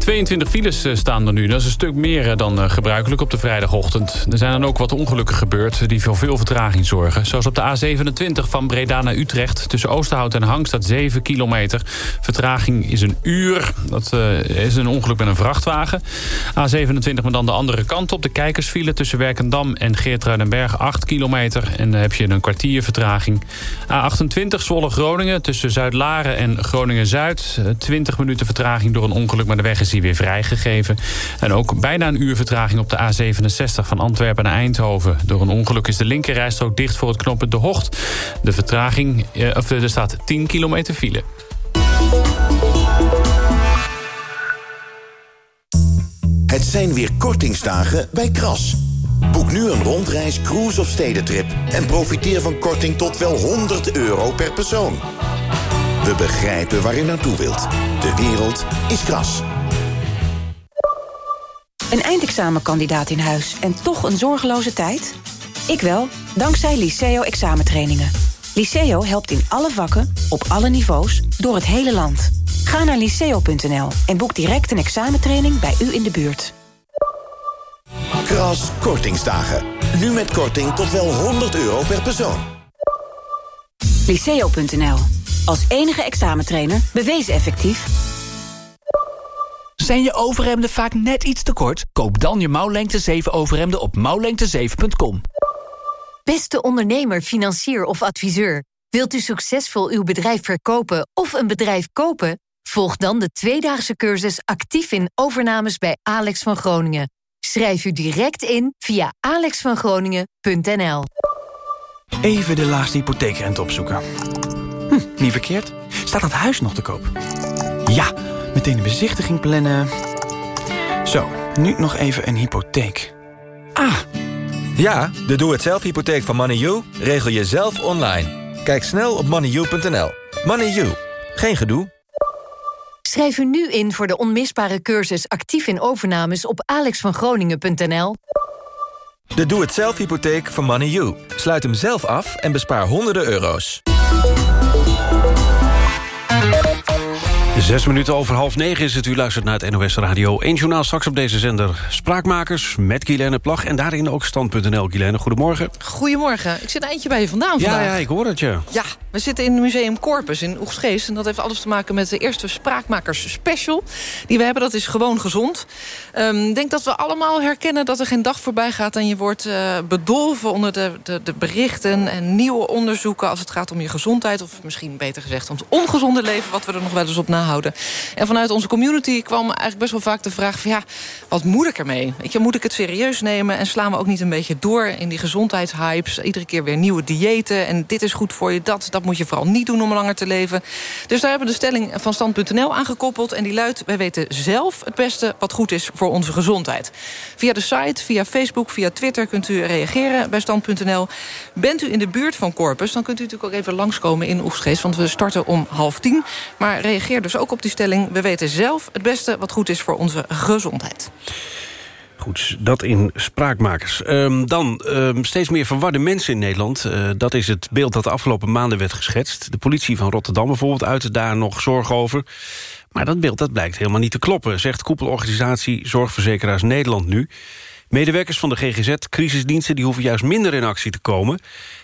22 files eh, staan er nu. Dat is een stuk meer eh, dan eh, gebruikelijk op de vrijdagochtend. Er zijn dan ook wat ongelukken gebeurd die voor veel vertraging zorgen. Zoals op de A27 van Breda naar Utrecht. Tussen Oosterhout en Hang staat 7 kilometer. Vertraging is een uur. Dat is een ongeluk met een vrachtwagen. A27 maar dan de andere kant op. De kijkersfile tussen Werkendam en Geertruidenberg 8 kilometer. En dan heb je een kwartier vertraging. A28 Zwolle-Groningen tussen Zuid-Laren en Groningen-Zuid. 20 minuten vertraging door een ongeluk, maar de weg is hier weer vrijgegeven. En ook bijna een uur vertraging op de A67 van Antwerpen naar Eindhoven. Door een ongeluk is de linkerrijstrook dicht voor het knooppunt De Hocht. De vertraging, eh, of er staat 10 kilometer file. Het zijn weer kortingsdagen bij Kras. Boek nu een rondreis, cruise of stedentrip... en profiteer van korting tot wel 100 euro per persoon. We begrijpen waar u naartoe wilt. De wereld is Kras. Een eindexamenkandidaat in huis en toch een zorgeloze tijd? Ik wel, dankzij Liceo examentrainingen. Liceo helpt in alle vakken, op alle niveaus, door het hele land. Ga naar liceo.nl en boek direct een examentraining bij u in de buurt. Kras Kortingsdagen. Nu met korting tot wel 100 euro per persoon. Liceo.nl. Als enige examentrainer bewezen effectief. Zijn je overhemden vaak net iets te kort? Koop dan je mouwlengte 7 overhemden op mouwlengte7.com. Beste ondernemer, financier of adviseur. Wilt u succesvol uw bedrijf verkopen of een bedrijf kopen? Volg dan de tweedaagse cursus actief in overnames bij Alex van Groningen. Schrijf u direct in via alexvangroningen.nl. Even de laagste hypotheekrente opzoeken. Hm, niet verkeerd. Staat het huis nog te koop? Ja, meteen een bezichtiging plannen. Zo, nu nog even een hypotheek. Ah, Ja, de doe-het-zelf-hypotheek van MoneyU regel je zelf online. Kijk snel op moneyu.nl. MoneyU, geen gedoe. Schrijf u nu in voor de onmisbare cursus actief in overnames op alexvangroningen.nl. De doe-het-zelf-hypotheek van MoneyU. Sluit hem zelf af en bespaar honderden euro's. Zes minuten over half negen is het. U luistert naar het NOS Radio 1 Journaal. Straks op deze zender Spraakmakers met Guilaine Plag. En daarin ook stand.nl. Guilaine, goedemorgen. Goedemorgen. Ik zit een eindje bij je vandaan Ja, vandaag. ja, ik hoor het, ja. Ja, we zitten in het Museum Corpus in Oegstgeest. En dat heeft alles te maken met de eerste Spraakmakers Special. Die we hebben, dat is gewoon gezond. Ehm, Ik denk dat we allemaal herkennen dat er geen dag voorbij gaat... en je wordt eh, bedolven onder de, de, de berichten en nieuwe onderzoeken... als het gaat om je gezondheid. Of misschien beter gezegd om het ongezonde leven... wat we er nog wel eens op nahouden. En vanuit onze community kwam eigenlijk best wel vaak de vraag... van ja, wat moet ik ermee? Weet je, moet ik het serieus nemen? En slaan we ook niet een beetje door in die gezondheidshypes? Iedere keer weer nieuwe diëten. En dit is goed voor je, dat, dat moet je vooral niet doen om langer te leven. Dus daar hebben we de stelling van Stand.nl aangekoppeld. En die luidt, wij weten zelf het beste wat goed is voor onze gezondheid. Via de site, via Facebook, via Twitter kunt u reageren bij Stand.nl. Bent u in de buurt van Corpus, dan kunt u natuurlijk ook even langskomen in Oegstgeest. Want we starten om half tien. Maar reageer dus ook op die stelling. We weten zelf het beste wat goed is voor onze gezondheid. Goed, dat in Spraakmakers. Ehm, dan ehm, steeds meer verwarde mensen in Nederland. Eh, dat is het beeld dat de afgelopen maanden werd geschetst. De politie van Rotterdam bijvoorbeeld uitte daar nog zorg over. Maar dat beeld dat blijkt helemaal niet te kloppen... zegt koepelorganisatie Zorgverzekeraars Nederland nu. Medewerkers van de GGZ-crisisdiensten die hoeven juist minder in actie te komen.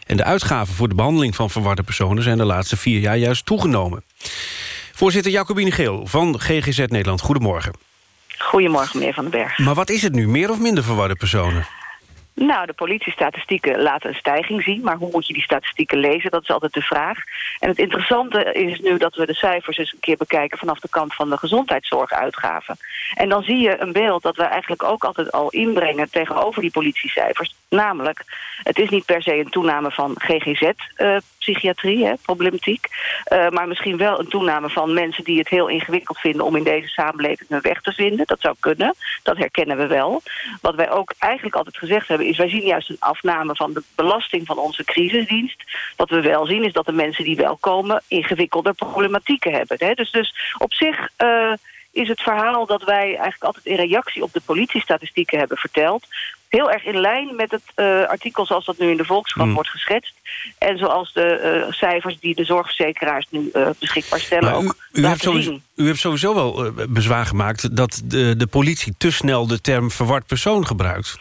En de uitgaven voor de behandeling van verwarde personen... zijn de laatste vier jaar juist toegenomen. Voorzitter Jacobine Geel van GGZ Nederland, goedemorgen. Goedemorgen, meneer Van den Berg. Maar wat is het nu, meer of minder verwarde personen? Nou, de politiestatistieken laten een stijging zien... maar hoe moet je die statistieken lezen, dat is altijd de vraag. En het interessante is nu dat we de cijfers eens een keer bekijken... vanaf de kant van de gezondheidszorguitgaven. En dan zie je een beeld dat we eigenlijk ook altijd al inbrengen... tegenover die politiecijfers. Namelijk, het is niet per se een toename van GGZ-psychiatrie, hè, problematiek... Uh, maar misschien wel een toename van mensen die het heel ingewikkeld vinden... om in deze samenleving hun weg te vinden. Dat zou kunnen, dat herkennen we wel. Wat wij ook eigenlijk altijd gezegd hebben is wij zien juist een afname van de belasting van onze crisisdienst. Wat we wel zien is dat de mensen die wel komen ingewikkelder problematieken hebben. Hè? Dus, dus op zich uh, is het verhaal dat wij eigenlijk altijd in reactie op de politiestatistieken hebben verteld heel erg in lijn met het uh, artikel zoals dat nu in de Volkskrant Hmm. wordt geschetst. En zoals de uh, cijfers die de zorgverzekeraars nu uh, beschikbaar stellen Maar u, ook u, hebt sowieso, u hebt sowieso wel eh, bezwaar gemaakt... dat de, de politie te snel de term verward persoon gebruikt.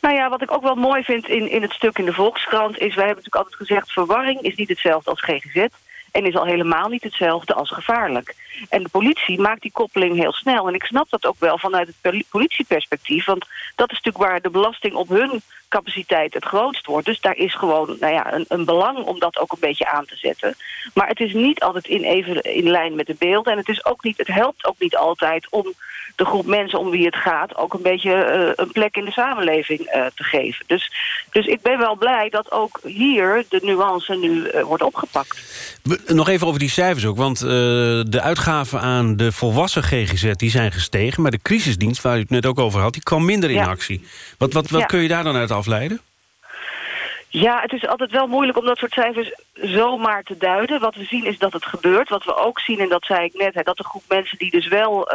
Nou ja, wat ik ook wel mooi vind in, in het stuk in de Volkskrant... is, wij hebben natuurlijk altijd gezegd... verwarring is niet hetzelfde als GGZ... en is al helemaal niet hetzelfde als gevaarlijk. En de politie maakt die koppeling heel snel. En ik snap dat ook wel vanuit het poli- politieperspectief... want dat is natuurlijk waar de belasting op hun capaciteit het grootst wordt. Dus daar is gewoon nou ja, een, een belang om dat ook een beetje aan te zetten. Maar het is niet altijd in, even in lijn met de beelden. En het, is ook niet, het helpt ook niet altijd om de groep mensen om wie het gaat ook een beetje eh, een plek in de samenleving eh, te geven. Dus, dus ik ben wel blij dat ook hier de nuance nu eh, wordt opgepakt. Nog even over die cijfers ook, want de uitgaven aan de volwassen GGZ die zijn gestegen, maar de crisisdienst, waar u het net ook over had, die kwam minder in actie. Wat, wat, wat Ja. kun je daar dan uit afleiden? Ja, het is altijd wel moeilijk om dat soort cijfers zomaar te duiden. Wat we zien is dat het gebeurt. Wat we ook zien, en dat zei ik net... Hè, dat de groep mensen die dus wel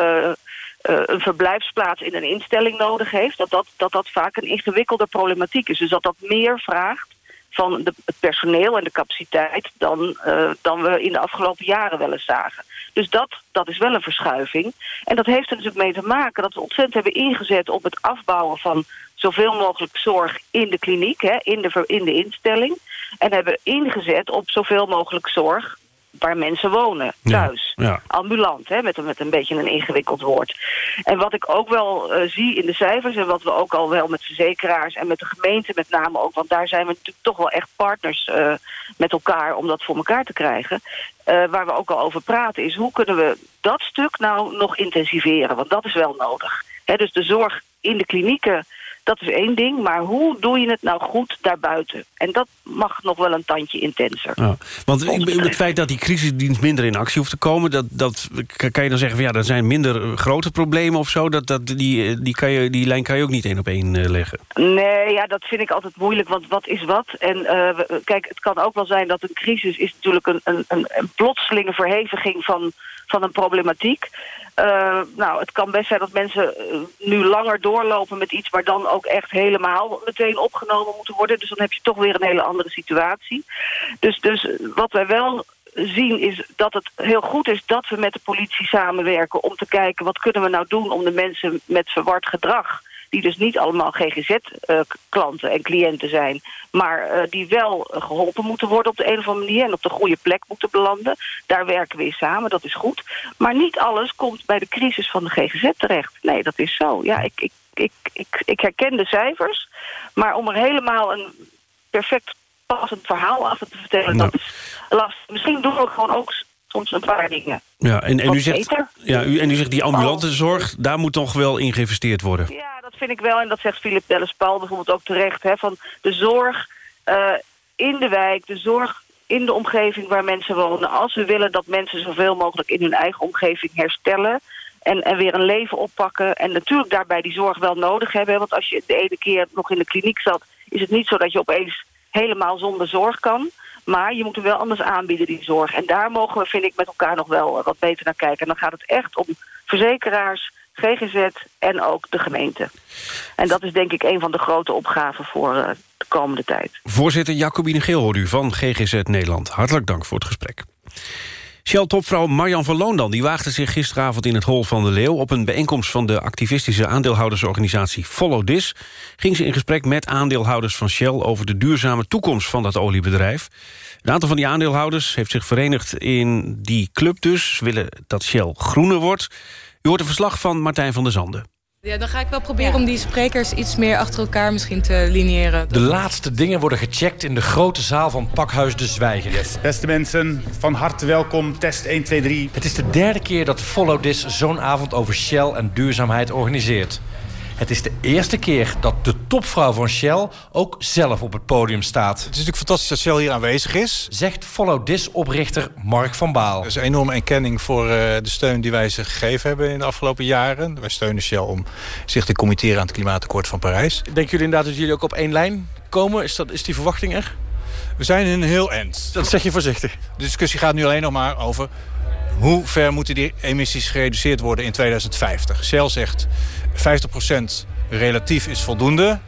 een verblijfsplaats in een instelling nodig heeft... Dat dat, dat dat vaak een ingewikkelde problematiek is. Dus dat dat meer vraagt van de, het personeel en de capaciteit... Dan, eh, dan we in de afgelopen jaren wel eens zagen. Dus dat, dat is wel een verschuiving. En dat heeft er natuurlijk mee te maken dat we ontzettend hebben ingezet... op het afbouwen van zoveel mogelijk zorg in de kliniek, hè, in, de, in de instelling. En hebben ingezet op zoveel mogelijk zorg waar mensen wonen, thuis. Ja. Ambulant, hè, met, een, met een beetje een ingewikkeld woord. En wat ik ook wel eh, zie in de cijfers... en wat we ook al wel met verzekeraars en met de gemeente met name ook... want daar zijn we natuurlijk toch wel echt partners eh, met elkaar... om dat voor elkaar te krijgen. Eh, waar we ook al over praten is... hoe kunnen we dat stuk nou nog intensiveren? Want dat is wel nodig. Hè, dus de zorg in de klinieken... Dat is één ding, maar hoe doe je het nou goed daarbuiten? En dat mag nog wel een tandje intenser. Ja, want het feit dat die crisisdienst minder in actie hoeft te komen... dat, dat kan je dan zeggen, van, ja, er zijn minder eh, grote problemen of zo... Dat, dat, die, eh, die, kan je, die lijn kan je ook niet één op één eh, leggen. Nee, ja, dat vind ik altijd moeilijk, want wat is wat? En we- kijk, het kan ook wel zijn dat een crisis is natuurlijk een, een, een, een plotselinge verheviging van, van een problematiek. Eh, nou, het kan best zijn dat mensen eh, nu langer doorlopen met iets... waar dan ook echt helemaal meteen opgenomen moeten worden. Dus dan heb je toch weer een hele andere situatie. Dus, dus wat wij wel zien is dat het heel goed is dat we met de politie samenwerken... om te kijken wat kunnen we nou doen om de mensen met verward gedrag die dus niet allemaal GGZ-klanten en cliënten zijn... maar eh, die wel eh, geholpen moeten worden op de een of andere manier... en op de goede plek moeten belanden. Daar werken we in samen, dat is goed. Maar niet alles komt bij de crisis van de GGZ terecht. Nee, dat is zo. Ja, ik, ik, ik, ik, ik herken de cijfers, maar om er helemaal een perfect passend verhaal af te vertellen... dat is lastig. Misschien doen we gewoon ook soms een paar dingen. Ja, en, en, u zegt, beter? ja, u, en u zegt die ambulante zorg, daar moet toch wel in geïnvesteerd worden. Ja, dat vind ik wel. En dat zegt Philip Delles-Paul bijvoorbeeld ook terecht. Hè, van de zorg eh, in de wijk, de zorg in de omgeving waar mensen wonen. Als we willen dat mensen zoveel mogelijk in hun eigen omgeving herstellen... En, en weer een leven oppakken. En natuurlijk daarbij die zorg wel nodig hebben. Want als je de ene keer nog in de kliniek zat... is het niet zo dat je opeens helemaal zonder zorg kan... Maar je moet hem wel anders aanbieden, die zorg. En daar mogen we, vind ik, met elkaar nog wel eh, wat beter naar kijken. En dan gaat het echt om verzekeraars, GGZ en ook de gemeente. En dat is denk ik een van de grote opgaven voor eh, de komende tijd. Voorzitter Jacobine Geel u van GGZ Nederland. Hartelijk dank voor het gesprek. Shell-topvrouw Marjan van Loon dan, die waagde zich gisteravond in het Hol van de Leeuw... op een bijeenkomst van de activistische aandeelhoudersorganisatie Follow This... ging ze in gesprek met aandeelhouders van Shell... over de duurzame toekomst van dat oliebedrijf. Een aantal van die aandeelhouders heeft zich verenigd in die club dus. Willen dat Shell groener wordt. U hoort een verslag van Martijn van der Zanden. Ja, dan ga ik wel proberen om die sprekers iets meer achter elkaar misschien te liniëren. De laatste dingen worden gecheckt in de grote zaal van Pakhuis de Zwijger. Beste mensen, van harte welkom. Test 1, 2, 3. Het is de derde keer dat Follow This zo'n avond over Shell en duurzaamheid organiseert. Het is de eerste keer dat de topvrouw van Shell ook zelf op het podium staat. Het is natuurlijk fantastisch dat Shell hier aanwezig is. Zegt Follow This-oprichter Mark van Baal. Dat is een enorme erkenning voor eh, de steun die wij ze gegeven hebben in de afgelopen jaren. Wij steunen Shell om zich te committeren aan het klimaatakkoord van Parijs. Denken jullie inderdaad dat jullie ook op één lijn komen? Is, dat, is die verwachting er? We zijn in een heel end. Dat zeg je voorzichtig. De discussie gaat nu alleen nog maar over hoe ver moeten die emissies gereduceerd worden in 2050. Shell zegt 50% relatief is voldoende.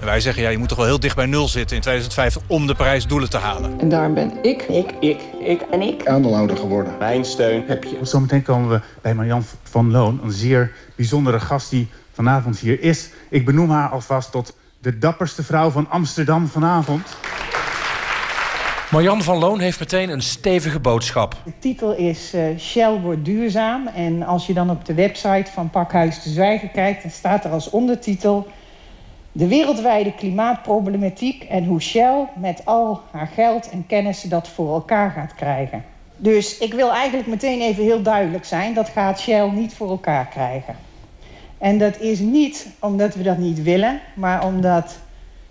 En wij zeggen, ja, je moet toch wel heel dicht bij nul zitten in 2050 om de Parijsdoelen te halen. En daarom ben ik, ik, ik, ik en ik aandeelhouder geworden. Mijn steun heb je. Zometeen komen we bij Marjan van Loon, een zeer bijzondere gast die vanavond hier is. Ik benoem haar alvast tot de dapperste vrouw van Amsterdam vanavond. Marjan van Loon heeft meteen een stevige boodschap. De titel is eh, Shell wordt duurzaam. En als je dan op de website van Pakhuis de Zwijger kijkt... dan staat er als ondertitel... De wereldwijde klimaatproblematiek en hoe Shell met al haar geld en kennis dat voor elkaar gaat krijgen. Dus ik wil eigenlijk meteen even heel duidelijk zijn... dat gaat Shell niet voor elkaar krijgen. En dat is niet omdat we dat niet willen, maar omdat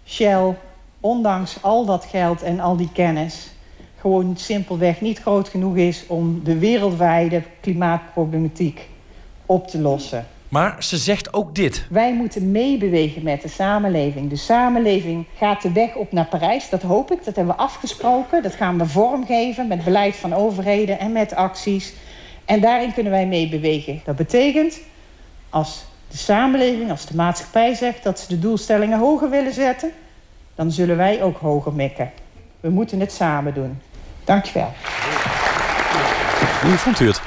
Shell, ondanks al dat geld en al die kennis, gewoon simpelweg niet groot genoeg is om de wereldwijde klimaatproblematiek op te lossen. Maar ze zegt ook dit. Wij moeten meebewegen met de samenleving. De samenleving gaat de weg op naar Parijs. Dat hoop ik. Dat hebben we afgesproken. Dat gaan we vormgeven met beleid van overheden en met acties. En daarin kunnen wij meebewegen. Dat betekent, als de samenleving, als de maatschappij zegt... dat ze de doelstellingen hoger willen zetten... dan zullen wij ook hoger mikken. We moeten het samen doen. Dankjewel. Hoe vond u het?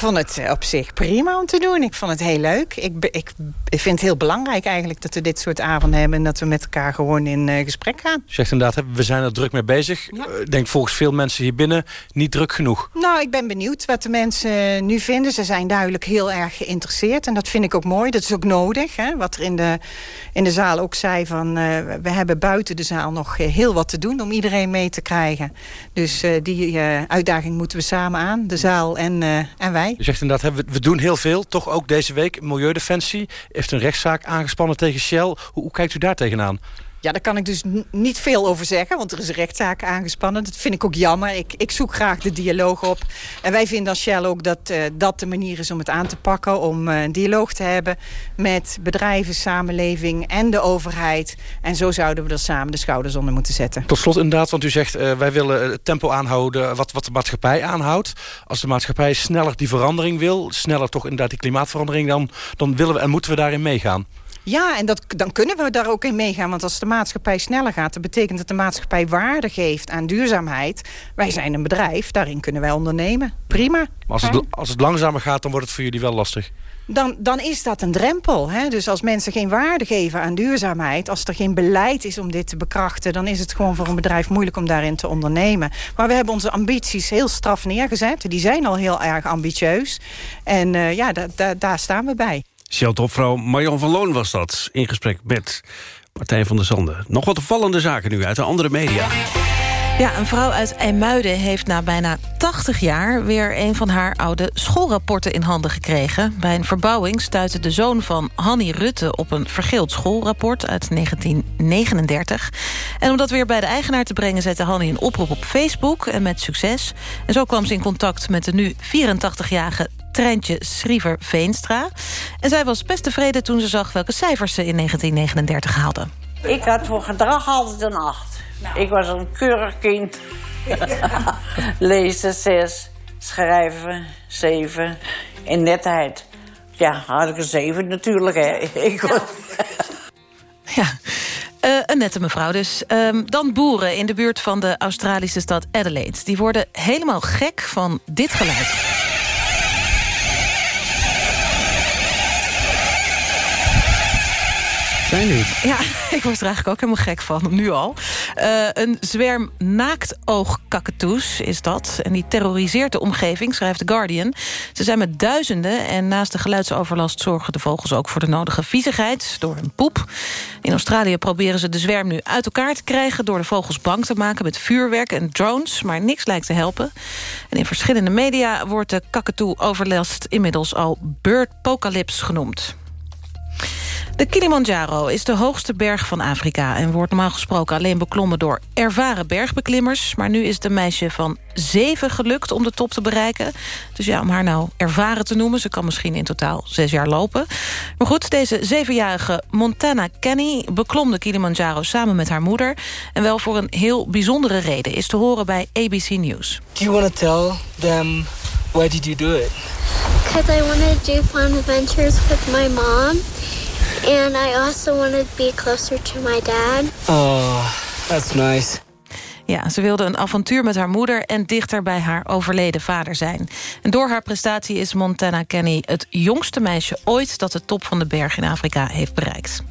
Ik vond het eh, op zich prima om te doen. Ik vond het heel leuk. Ik, ik, ik vind het heel belangrijk eigenlijk dat we dit soort avonden hebben... en dat we met elkaar gewoon in uh, gesprek gaan. Je zegt inderdaad, we zijn er druk mee bezig. Ik uh, denk volgens veel mensen hier binnen niet druk genoeg. Nou, ik ben benieuwd wat de mensen nu vinden. Ze zijn duidelijk heel erg geïnteresseerd. En dat vind ik ook mooi. Dat is ook nodig. Hè? Wat er in de, in de zaal ook zei van... we hebben buiten de zaal nog heel wat te doen om iedereen mee te krijgen. Dus die uitdaging moeten we samen aan. De zaal en, en wij. Je zegt inderdaad, we, we doen heel veel. Toch ook deze week, Milieudefensie heeft een rechtszaak aangespannen tegen Shell. Hoe, hoe kijkt u daar tegenaan? Ja, daar kan ik dus niet veel over zeggen, want er is een rechtszaak aangespannen. Dat vind ik ook jammer. Ik, ik zoek graag de dialoog op. En wij vinden als Shell ook dat uh, dat de manier is om het aan te pakken. Om uh, een dialoog te hebben met bedrijven, samenleving en de overheid. En zo zouden we er samen de schouders onder moeten zetten. Tot slot inderdaad, want u zegt uh, wij willen het tempo aanhouden wat, wat de maatschappij aanhoudt. Als de maatschappij sneller die verandering wil, sneller toch inderdaad die klimaatverandering... dan, dan willen we en moeten we daarin meegaan. Ja, en dat, dan kunnen we daar ook in meegaan. Want als de maatschappij sneller gaat... dat betekent dat de maatschappij waarde geeft aan duurzaamheid. Wij zijn een bedrijf, daarin kunnen wij ondernemen. Prima. Maar als het, als het langzamer gaat, dan wordt het voor jullie wel lastig. Dan, dan is dat een drempel. Hè? Dus als mensen geen waarde geven aan duurzaamheid... als er geen beleid is om dit te bekrachten... dan is het gewoon voor een bedrijf moeilijk om daarin te ondernemen. Maar we hebben onze ambities heel straf neergezet. Die zijn al heel erg ambitieus. En uh, ja, da, da, daar staan we bij. Shell-topvrouw Marion van Loon was dat, in gesprek met Martijn van der Zanden. Nog wat opvallende zaken nu uit de andere media. Ja, een vrouw uit IJmuiden heeft na bijna 80 jaar... weer een van haar oude schoolrapporten in handen gekregen. Bij een verbouwing stuitte de zoon van Hanny Rutte... op een vergeeld schoolrapport uit 1939. En om dat weer bij de eigenaar te brengen... zette Hanny een oproep op Facebook en met succes. En zo kwam ze in contact met de nu 84-jarige Treintje Schriever Veenstra. En zij was best tevreden toen ze zag welke cijfers ze in 1939 haalde. Ik had voor gedrag altijd een 8. Ik was een keurig kind. Lezen 6, schrijven 7. En netheid. Ja, had ik een 7 natuurlijk. Hè. Ik was... ja. Uh, een nette mevrouw dus. Um, dan boeren in de buurt van de Australische stad Adelaide. Die worden helemaal gek van dit geluid. Ja, ik word er eigenlijk ook helemaal gek van, nu al. Uh, een zwerm naaktoogkakatoes is dat. En die terroriseert de omgeving, schrijft The Guardian. Ze zijn met duizenden en naast de geluidsoverlast... zorgen de vogels ook voor de nodige viezigheid door hun poep. In Australië proberen ze de zwerm nu uit elkaar te krijgen... door de vogels bang te maken met vuurwerk en drones. Maar niks lijkt te helpen. En in verschillende media wordt de kakatoe-overlast... inmiddels al birdpocalypse genoemd. De Kilimanjaro is de hoogste berg van Afrika... en wordt normaal gesproken alleen beklommen door ervaren bergbeklimmers. Maar nu is het een meisje van zeven gelukt om de top te bereiken. Dus ja, om haar nou ervaren te noemen... ze kan misschien in totaal zes jaar lopen. Maar goed, deze zevenjarige Montana Kenny... beklom de Kilimanjaro samen met haar moeder. En wel voor een heel bijzondere reden. Is te horen bij ABC News. Do you want to tell them why did you do it? Because I wanted to do fun adventures with my mom... And I also wanted to be closer to my dad. Oh, that's nice. Ja, ze wilde een avontuur met haar moeder en dichter bij haar overleden vader zijn. En door haar prestatie is Montana Kenny het jongste meisje ooit... dat de top van de berg in Afrika heeft bereikt.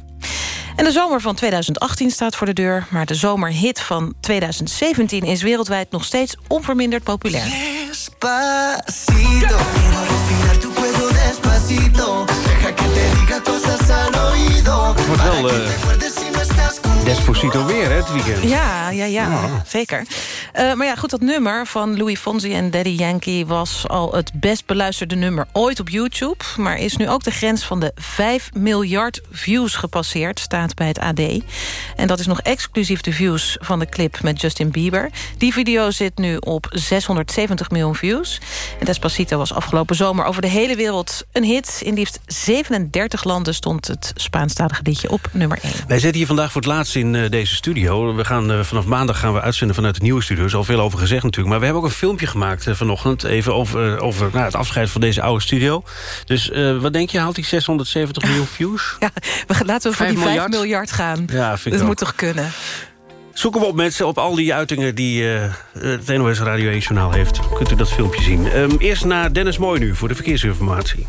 En de zomer van 2018 staat voor de deur... maar de zomerhit van 2017 is wereldwijd nog steeds onverminderd populair. Despacito, het wordt wel uh, Desposito weer, hè, het weekend. Ja, ja, ja, Ja. zeker. Eh, maar ja, goed, dat nummer van Louis Fonsi en Daddy Yankee... was al het best beluisterde nummer ooit op YouTube... maar is nu ook de grens van de 5 miljard views gepasseerd... staat bij het AD. En dat is nog exclusief de views van de clip met Justin Bieber. Die video zit nu op 670 miljoen views. En Despacito was afgelopen zomer over de hele wereld een hit. In liefst 37 landen stond het Spaanstalige liedje op nummer 1. Wij zitten hier vandaag voor het laatst in eh, deze studio. We gaan, eh, vanaf maandag gaan we uitzenden vanuit de nieuwe studio. Er is al veel over gezegd natuurlijk. Maar we hebben ook een filmpje gemaakt eh, vanochtend... even over, over nou, het afscheid van deze oude studio. Dus eh, wat denk je, haalt die 670 miljoen views? Ja, we laten we voor die 5 miljard? miljard gaan. Ja, vind ik dat ook. moet toch kunnen? Zoeken we op mensen op al die uitingen die eh, het NOS Radio 1 Journaal heeft. Kunt u dat filmpje zien. Ehm, eerst naar Dennis Mooi nu voor de verkeersinformatie.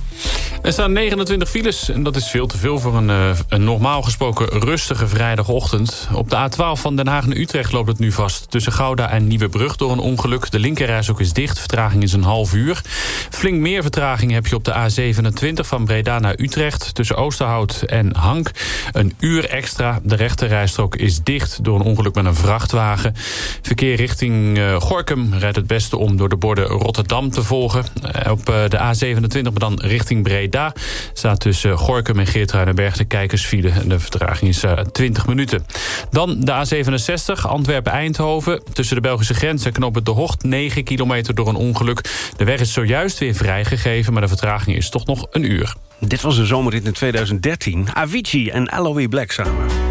Er staan 29 files en dat is veel te veel voor een, eh, een normaal gesproken rustige vrijdagochtend. Op de A12 van Den Haag naar Utrecht loopt het nu vast. Tussen Gouda en Nieuwebrug door een ongeluk. De linkerreis ook is dicht, vertraging is een half uur. Flink meer vertraging heb je op de A27 van Breda naar Utrecht. Tussen Oosterhout en Hank. Een uur extra. De rechterrijstrook is dicht door een ongeluk met een vrachtwagen. Verkeer richting eh, Gorkum rijdt het beste om door de borden Rotterdam te volgen. Eh, op eh, de A27 maar dan richting Breda staat tussen Gorkum en Geertruidenberg de kijkersfile. En de vertraging is eh, 20 minuten. Dan de A67 Antwerpen-Eindhoven. Tussen de Belgische grens en knooppunt De Hocht 9 kilometer door een ongeluk. De weg is zojuist weer vrijgegeven, maar de vertraging is toch nog een uur. Dit was een zomerrit in 2013. Avicii en Aloe Black samen.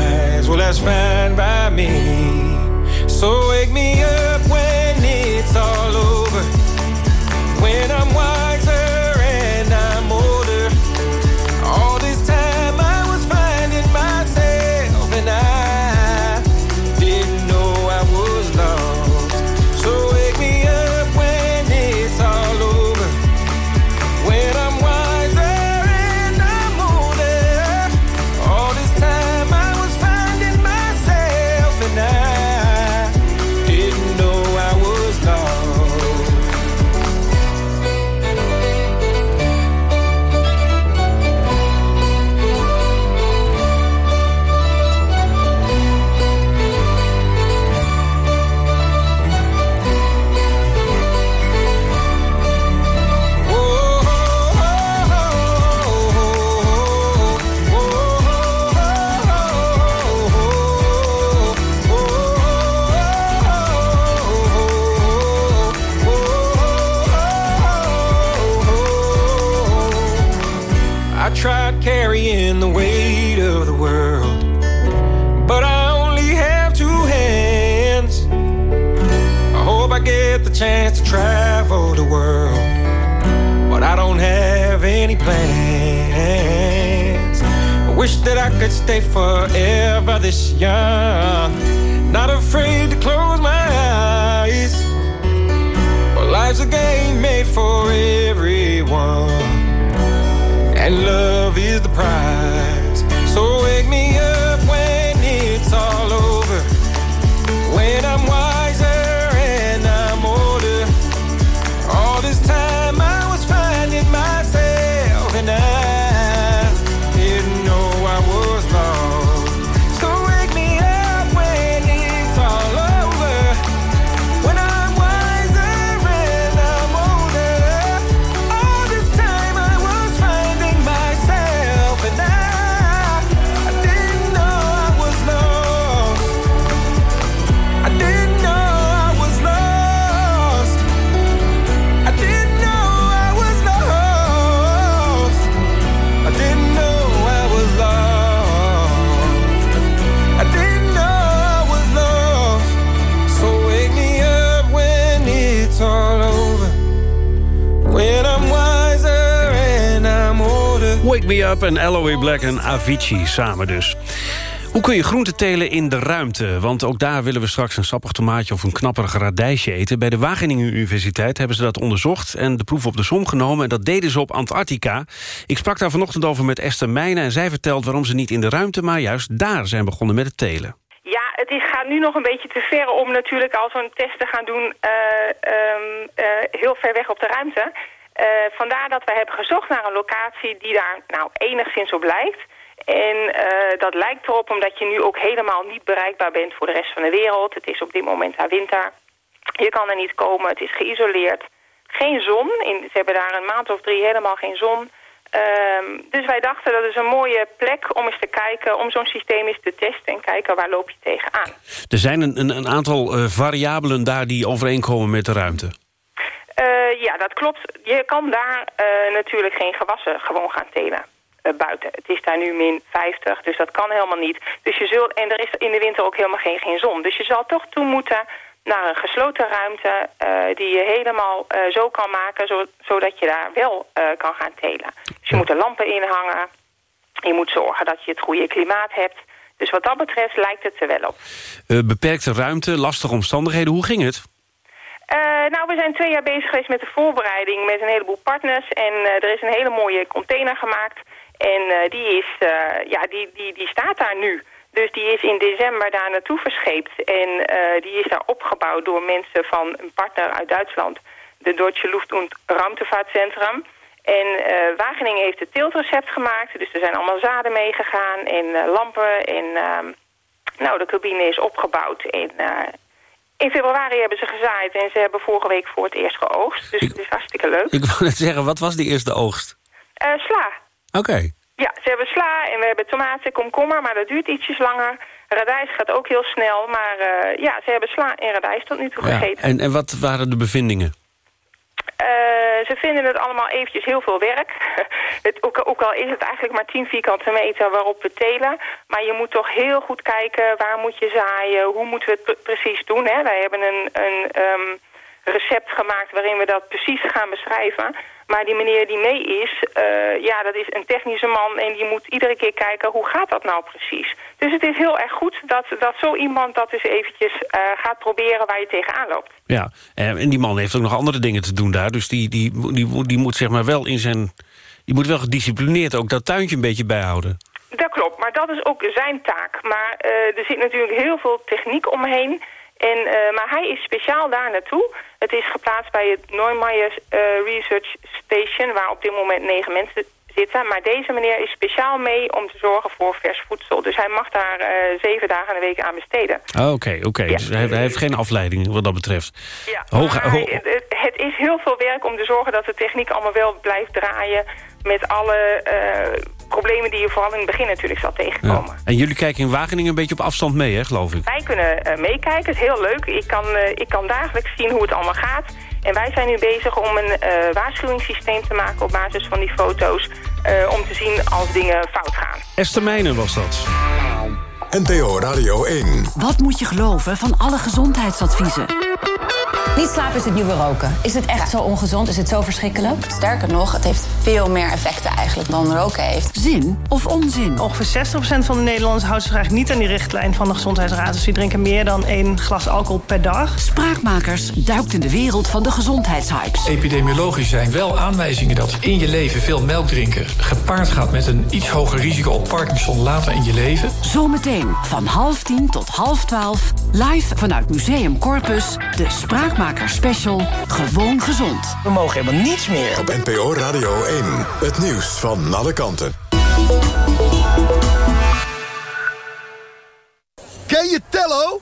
Well, that's fine by me. So wake me up when it's all over. Me Up en Alloy Black en Avicii samen dus. Hoe kun je groenten telen in de ruimte? Want ook daar willen we straks een sappig tomaatje of een knapperig radijsje eten. Bij de Wageningen Universiteit hebben ze dat onderzocht... en de proef op de som genomen. En dat deden ze op Antarctica. Ik sprak daar vanochtend over met Esther Meijnen... en zij vertelt waarom ze niet in de ruimte... maar juist daar zijn begonnen met het telen. Ja, het is, gaat nu nog een beetje te ver om natuurlijk al zo'n test te gaan doen... Uh, um, uh, heel ver weg op de ruimte. Uh, vandaar dat we hebben gezocht naar een locatie die daar nou enigszins op lijkt... En uh, dat lijkt erop omdat je nu ook helemaal niet bereikbaar bent voor de rest van de wereld. Het is op dit moment haar winter. Je kan er niet komen, het is geïsoleerd. Geen zon, in, ze hebben daar een maand of drie helemaal geen zon. Uh, dus wij dachten dat is een mooie plek om eens te kijken... om zo'n systeem eens te testen en kijken waar loop je tegenaan. Er zijn een, een, aantal uh, variabelen daar die overeenkomen met de ruimte. Uh, ja, dat klopt. Je kan daar natuurlijk geen gewassen gewoon gaan telen. Uh, buiten. Het is daar nu min 50, dus dat kan helemaal niet. Dus je zult, en er is in de winter ook helemaal geen, geen zon. Dus je zal toch toe moeten naar een gesloten ruimte... Die je helemaal zo kan maken, zo, zodat je daar wel kan gaan telen. Dus je moet er lampen inhangen. Je moet zorgen dat je het goede klimaat hebt. Dus wat dat betreft lijkt het er wel op. beperkte ruimte, lastige omstandigheden. Hoe ging het? Uh, nou, we zijn twee jaar bezig geweest met de voorbereiding met een heleboel partners. En uh, er is een hele mooie container gemaakt. En uh, die, is, ja, die, die, die staat daar nu. Dus die is in december daar naartoe verscheept. En die is daar opgebouwd door mensen van een partner uit Duitsland. De Deutsche Luft- und Ruimtevaartcentrum. En Wageningen heeft het teeltrecept gemaakt. Dus er zijn allemaal zaden meegegaan en lampen. En ehm, nou, de cabine is opgebouwd. En in februari hebben ze gezaaid en ze hebben vorige week voor het eerst geoogst. Dus het is hartstikke leuk. Ik wou net zeggen, wat was die eerste oogst? Uh, sla. Oké. Okay. Ja, ze hebben sla en we hebben tomaten, komkommer, maar dat duurt ietsjes langer. Radijs gaat ook heel snel, maar uh, ja, ze hebben sla en radijs tot nu toe ja. gegeten. En, en wat waren de bevindingen? Uh, ze vinden het allemaal eventjes heel veel werk. het, ook, ook, al is het eigenlijk maar 10 vierkante meter waarop we telen. Maar je moet toch heel goed kijken waar moet je zaaien, hoe moeten we het precies doen. Hè? Wij hebben een, een um, recept gemaakt waarin we dat precies gaan beschrijven. Maar die meneer die mee is, uh, ja, dat is een technische man... en die moet iedere keer kijken, hoe gaat dat nou precies? Dus het is heel erg goed dat, dat zo iemand dat dus eventjes uh, gaat proberen waar je tegenaan loopt. Ja, en die man heeft ook nog andere dingen te doen daar. Dus die, die, die, die moet zeg maar wel in zijn... Die moet wel gedisciplineerd ook dat tuintje een beetje bijhouden. Dat klopt, maar dat is ook zijn taak. Maar uh, er zit natuurlijk heel veel techniek omheen... En, uh, maar hij is speciaal daar naartoe. Het is geplaatst bij het Neumeier uh, Research Station... waar op dit moment negen mensen zitten. Maar deze meneer is speciaal mee om te zorgen voor vers voedsel. Dus hij mag daar uh, zeven dagen in de week aan besteden. Oké, oh, oké. Okay. Ja. Dus hij, hij, heeft geen afleiding wat dat betreft. Ja, Hoog, ho het, het is heel veel werk om te zorgen dat de techniek allemaal wel blijft draaien... met alle problemen die je vooral in het begin natuurlijk zal tegenkomen. Ja. En jullie kijken in Wageningen een beetje op afstand mee, hè, geloof ik? Wij kunnen uh, meekijken, het is heel leuk. Ik kan, ik kan dagelijks zien hoe het allemaal gaat. En wij zijn nu bezig om een uh, waarschuwingssysteem te maken op basis van die foto's... om te zien als dingen fout gaan. Esther Meijnen was dat. NPO Radio 1. Wat moet je geloven van alle gezondheidsadviezen? Niet slapen is het nieuwe roken. Is het echt ja. zo ongezond? Is het zo verschrikkelijk? Sterker nog, het heeft veel meer effecten eigenlijk dan roken heeft. Zin of onzin? Ongeveer 60% van de Nederlanders houdt zich eigenlijk niet aan die richtlijn van de Gezondheidsraad. Dus die drinken meer dan één glas alcohol per dag. Spraakmakers duikt in de wereld van de gezondheidshypes. Epidemiologisch zijn wel aanwijzingen dat in je leven veel melk drinken gepaard gaat met een iets hoger risico op Parkinson later in je leven. Zometeen van half tien tot half twaalf live vanuit Museum Corpus de Spraakmakers Special Gewoon Gezond. We mogen helemaal niets meer. Op NPO Radio 1. Het nieuws van alle kanten. Ken je Tello?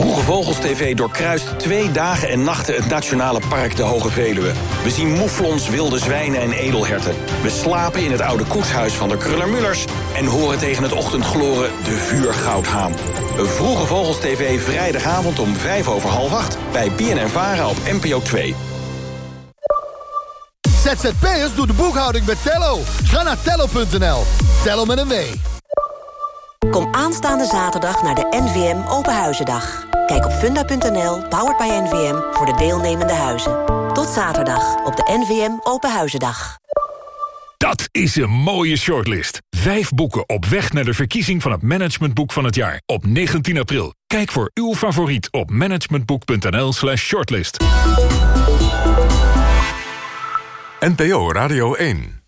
Vroege Vogels TV doorkruist twee dagen en nachten het Nationale Park de Hoge Veluwe. We zien moeflons, wilde zwijnen en edelherten. We slapen in het oude koetshuis van de Kruller-Mullers... en horen tegen het ochtendgloren de vuurgoudhaan. Vroege Vogels TV vrijdagavond om vijf over half acht... bij BNN-Vara op NPO 2. ZZP'ers doet de boekhouding met Tello. Ga naar tello.nl. Tello met een W. Kom aanstaande zaterdag naar de NVM Openhuizendag. Kijk op funda.nl, powered by NVM, voor de deelnemende huizen. Tot zaterdag op de NVM Openhuizendag. Dat is een mooie shortlist. Vijf boeken op weg naar de verkiezing van het managementboek van het jaar. Op 19 april. Kijk voor uw favoriet op managementboek.nl slash shortlist. NPO Radio 1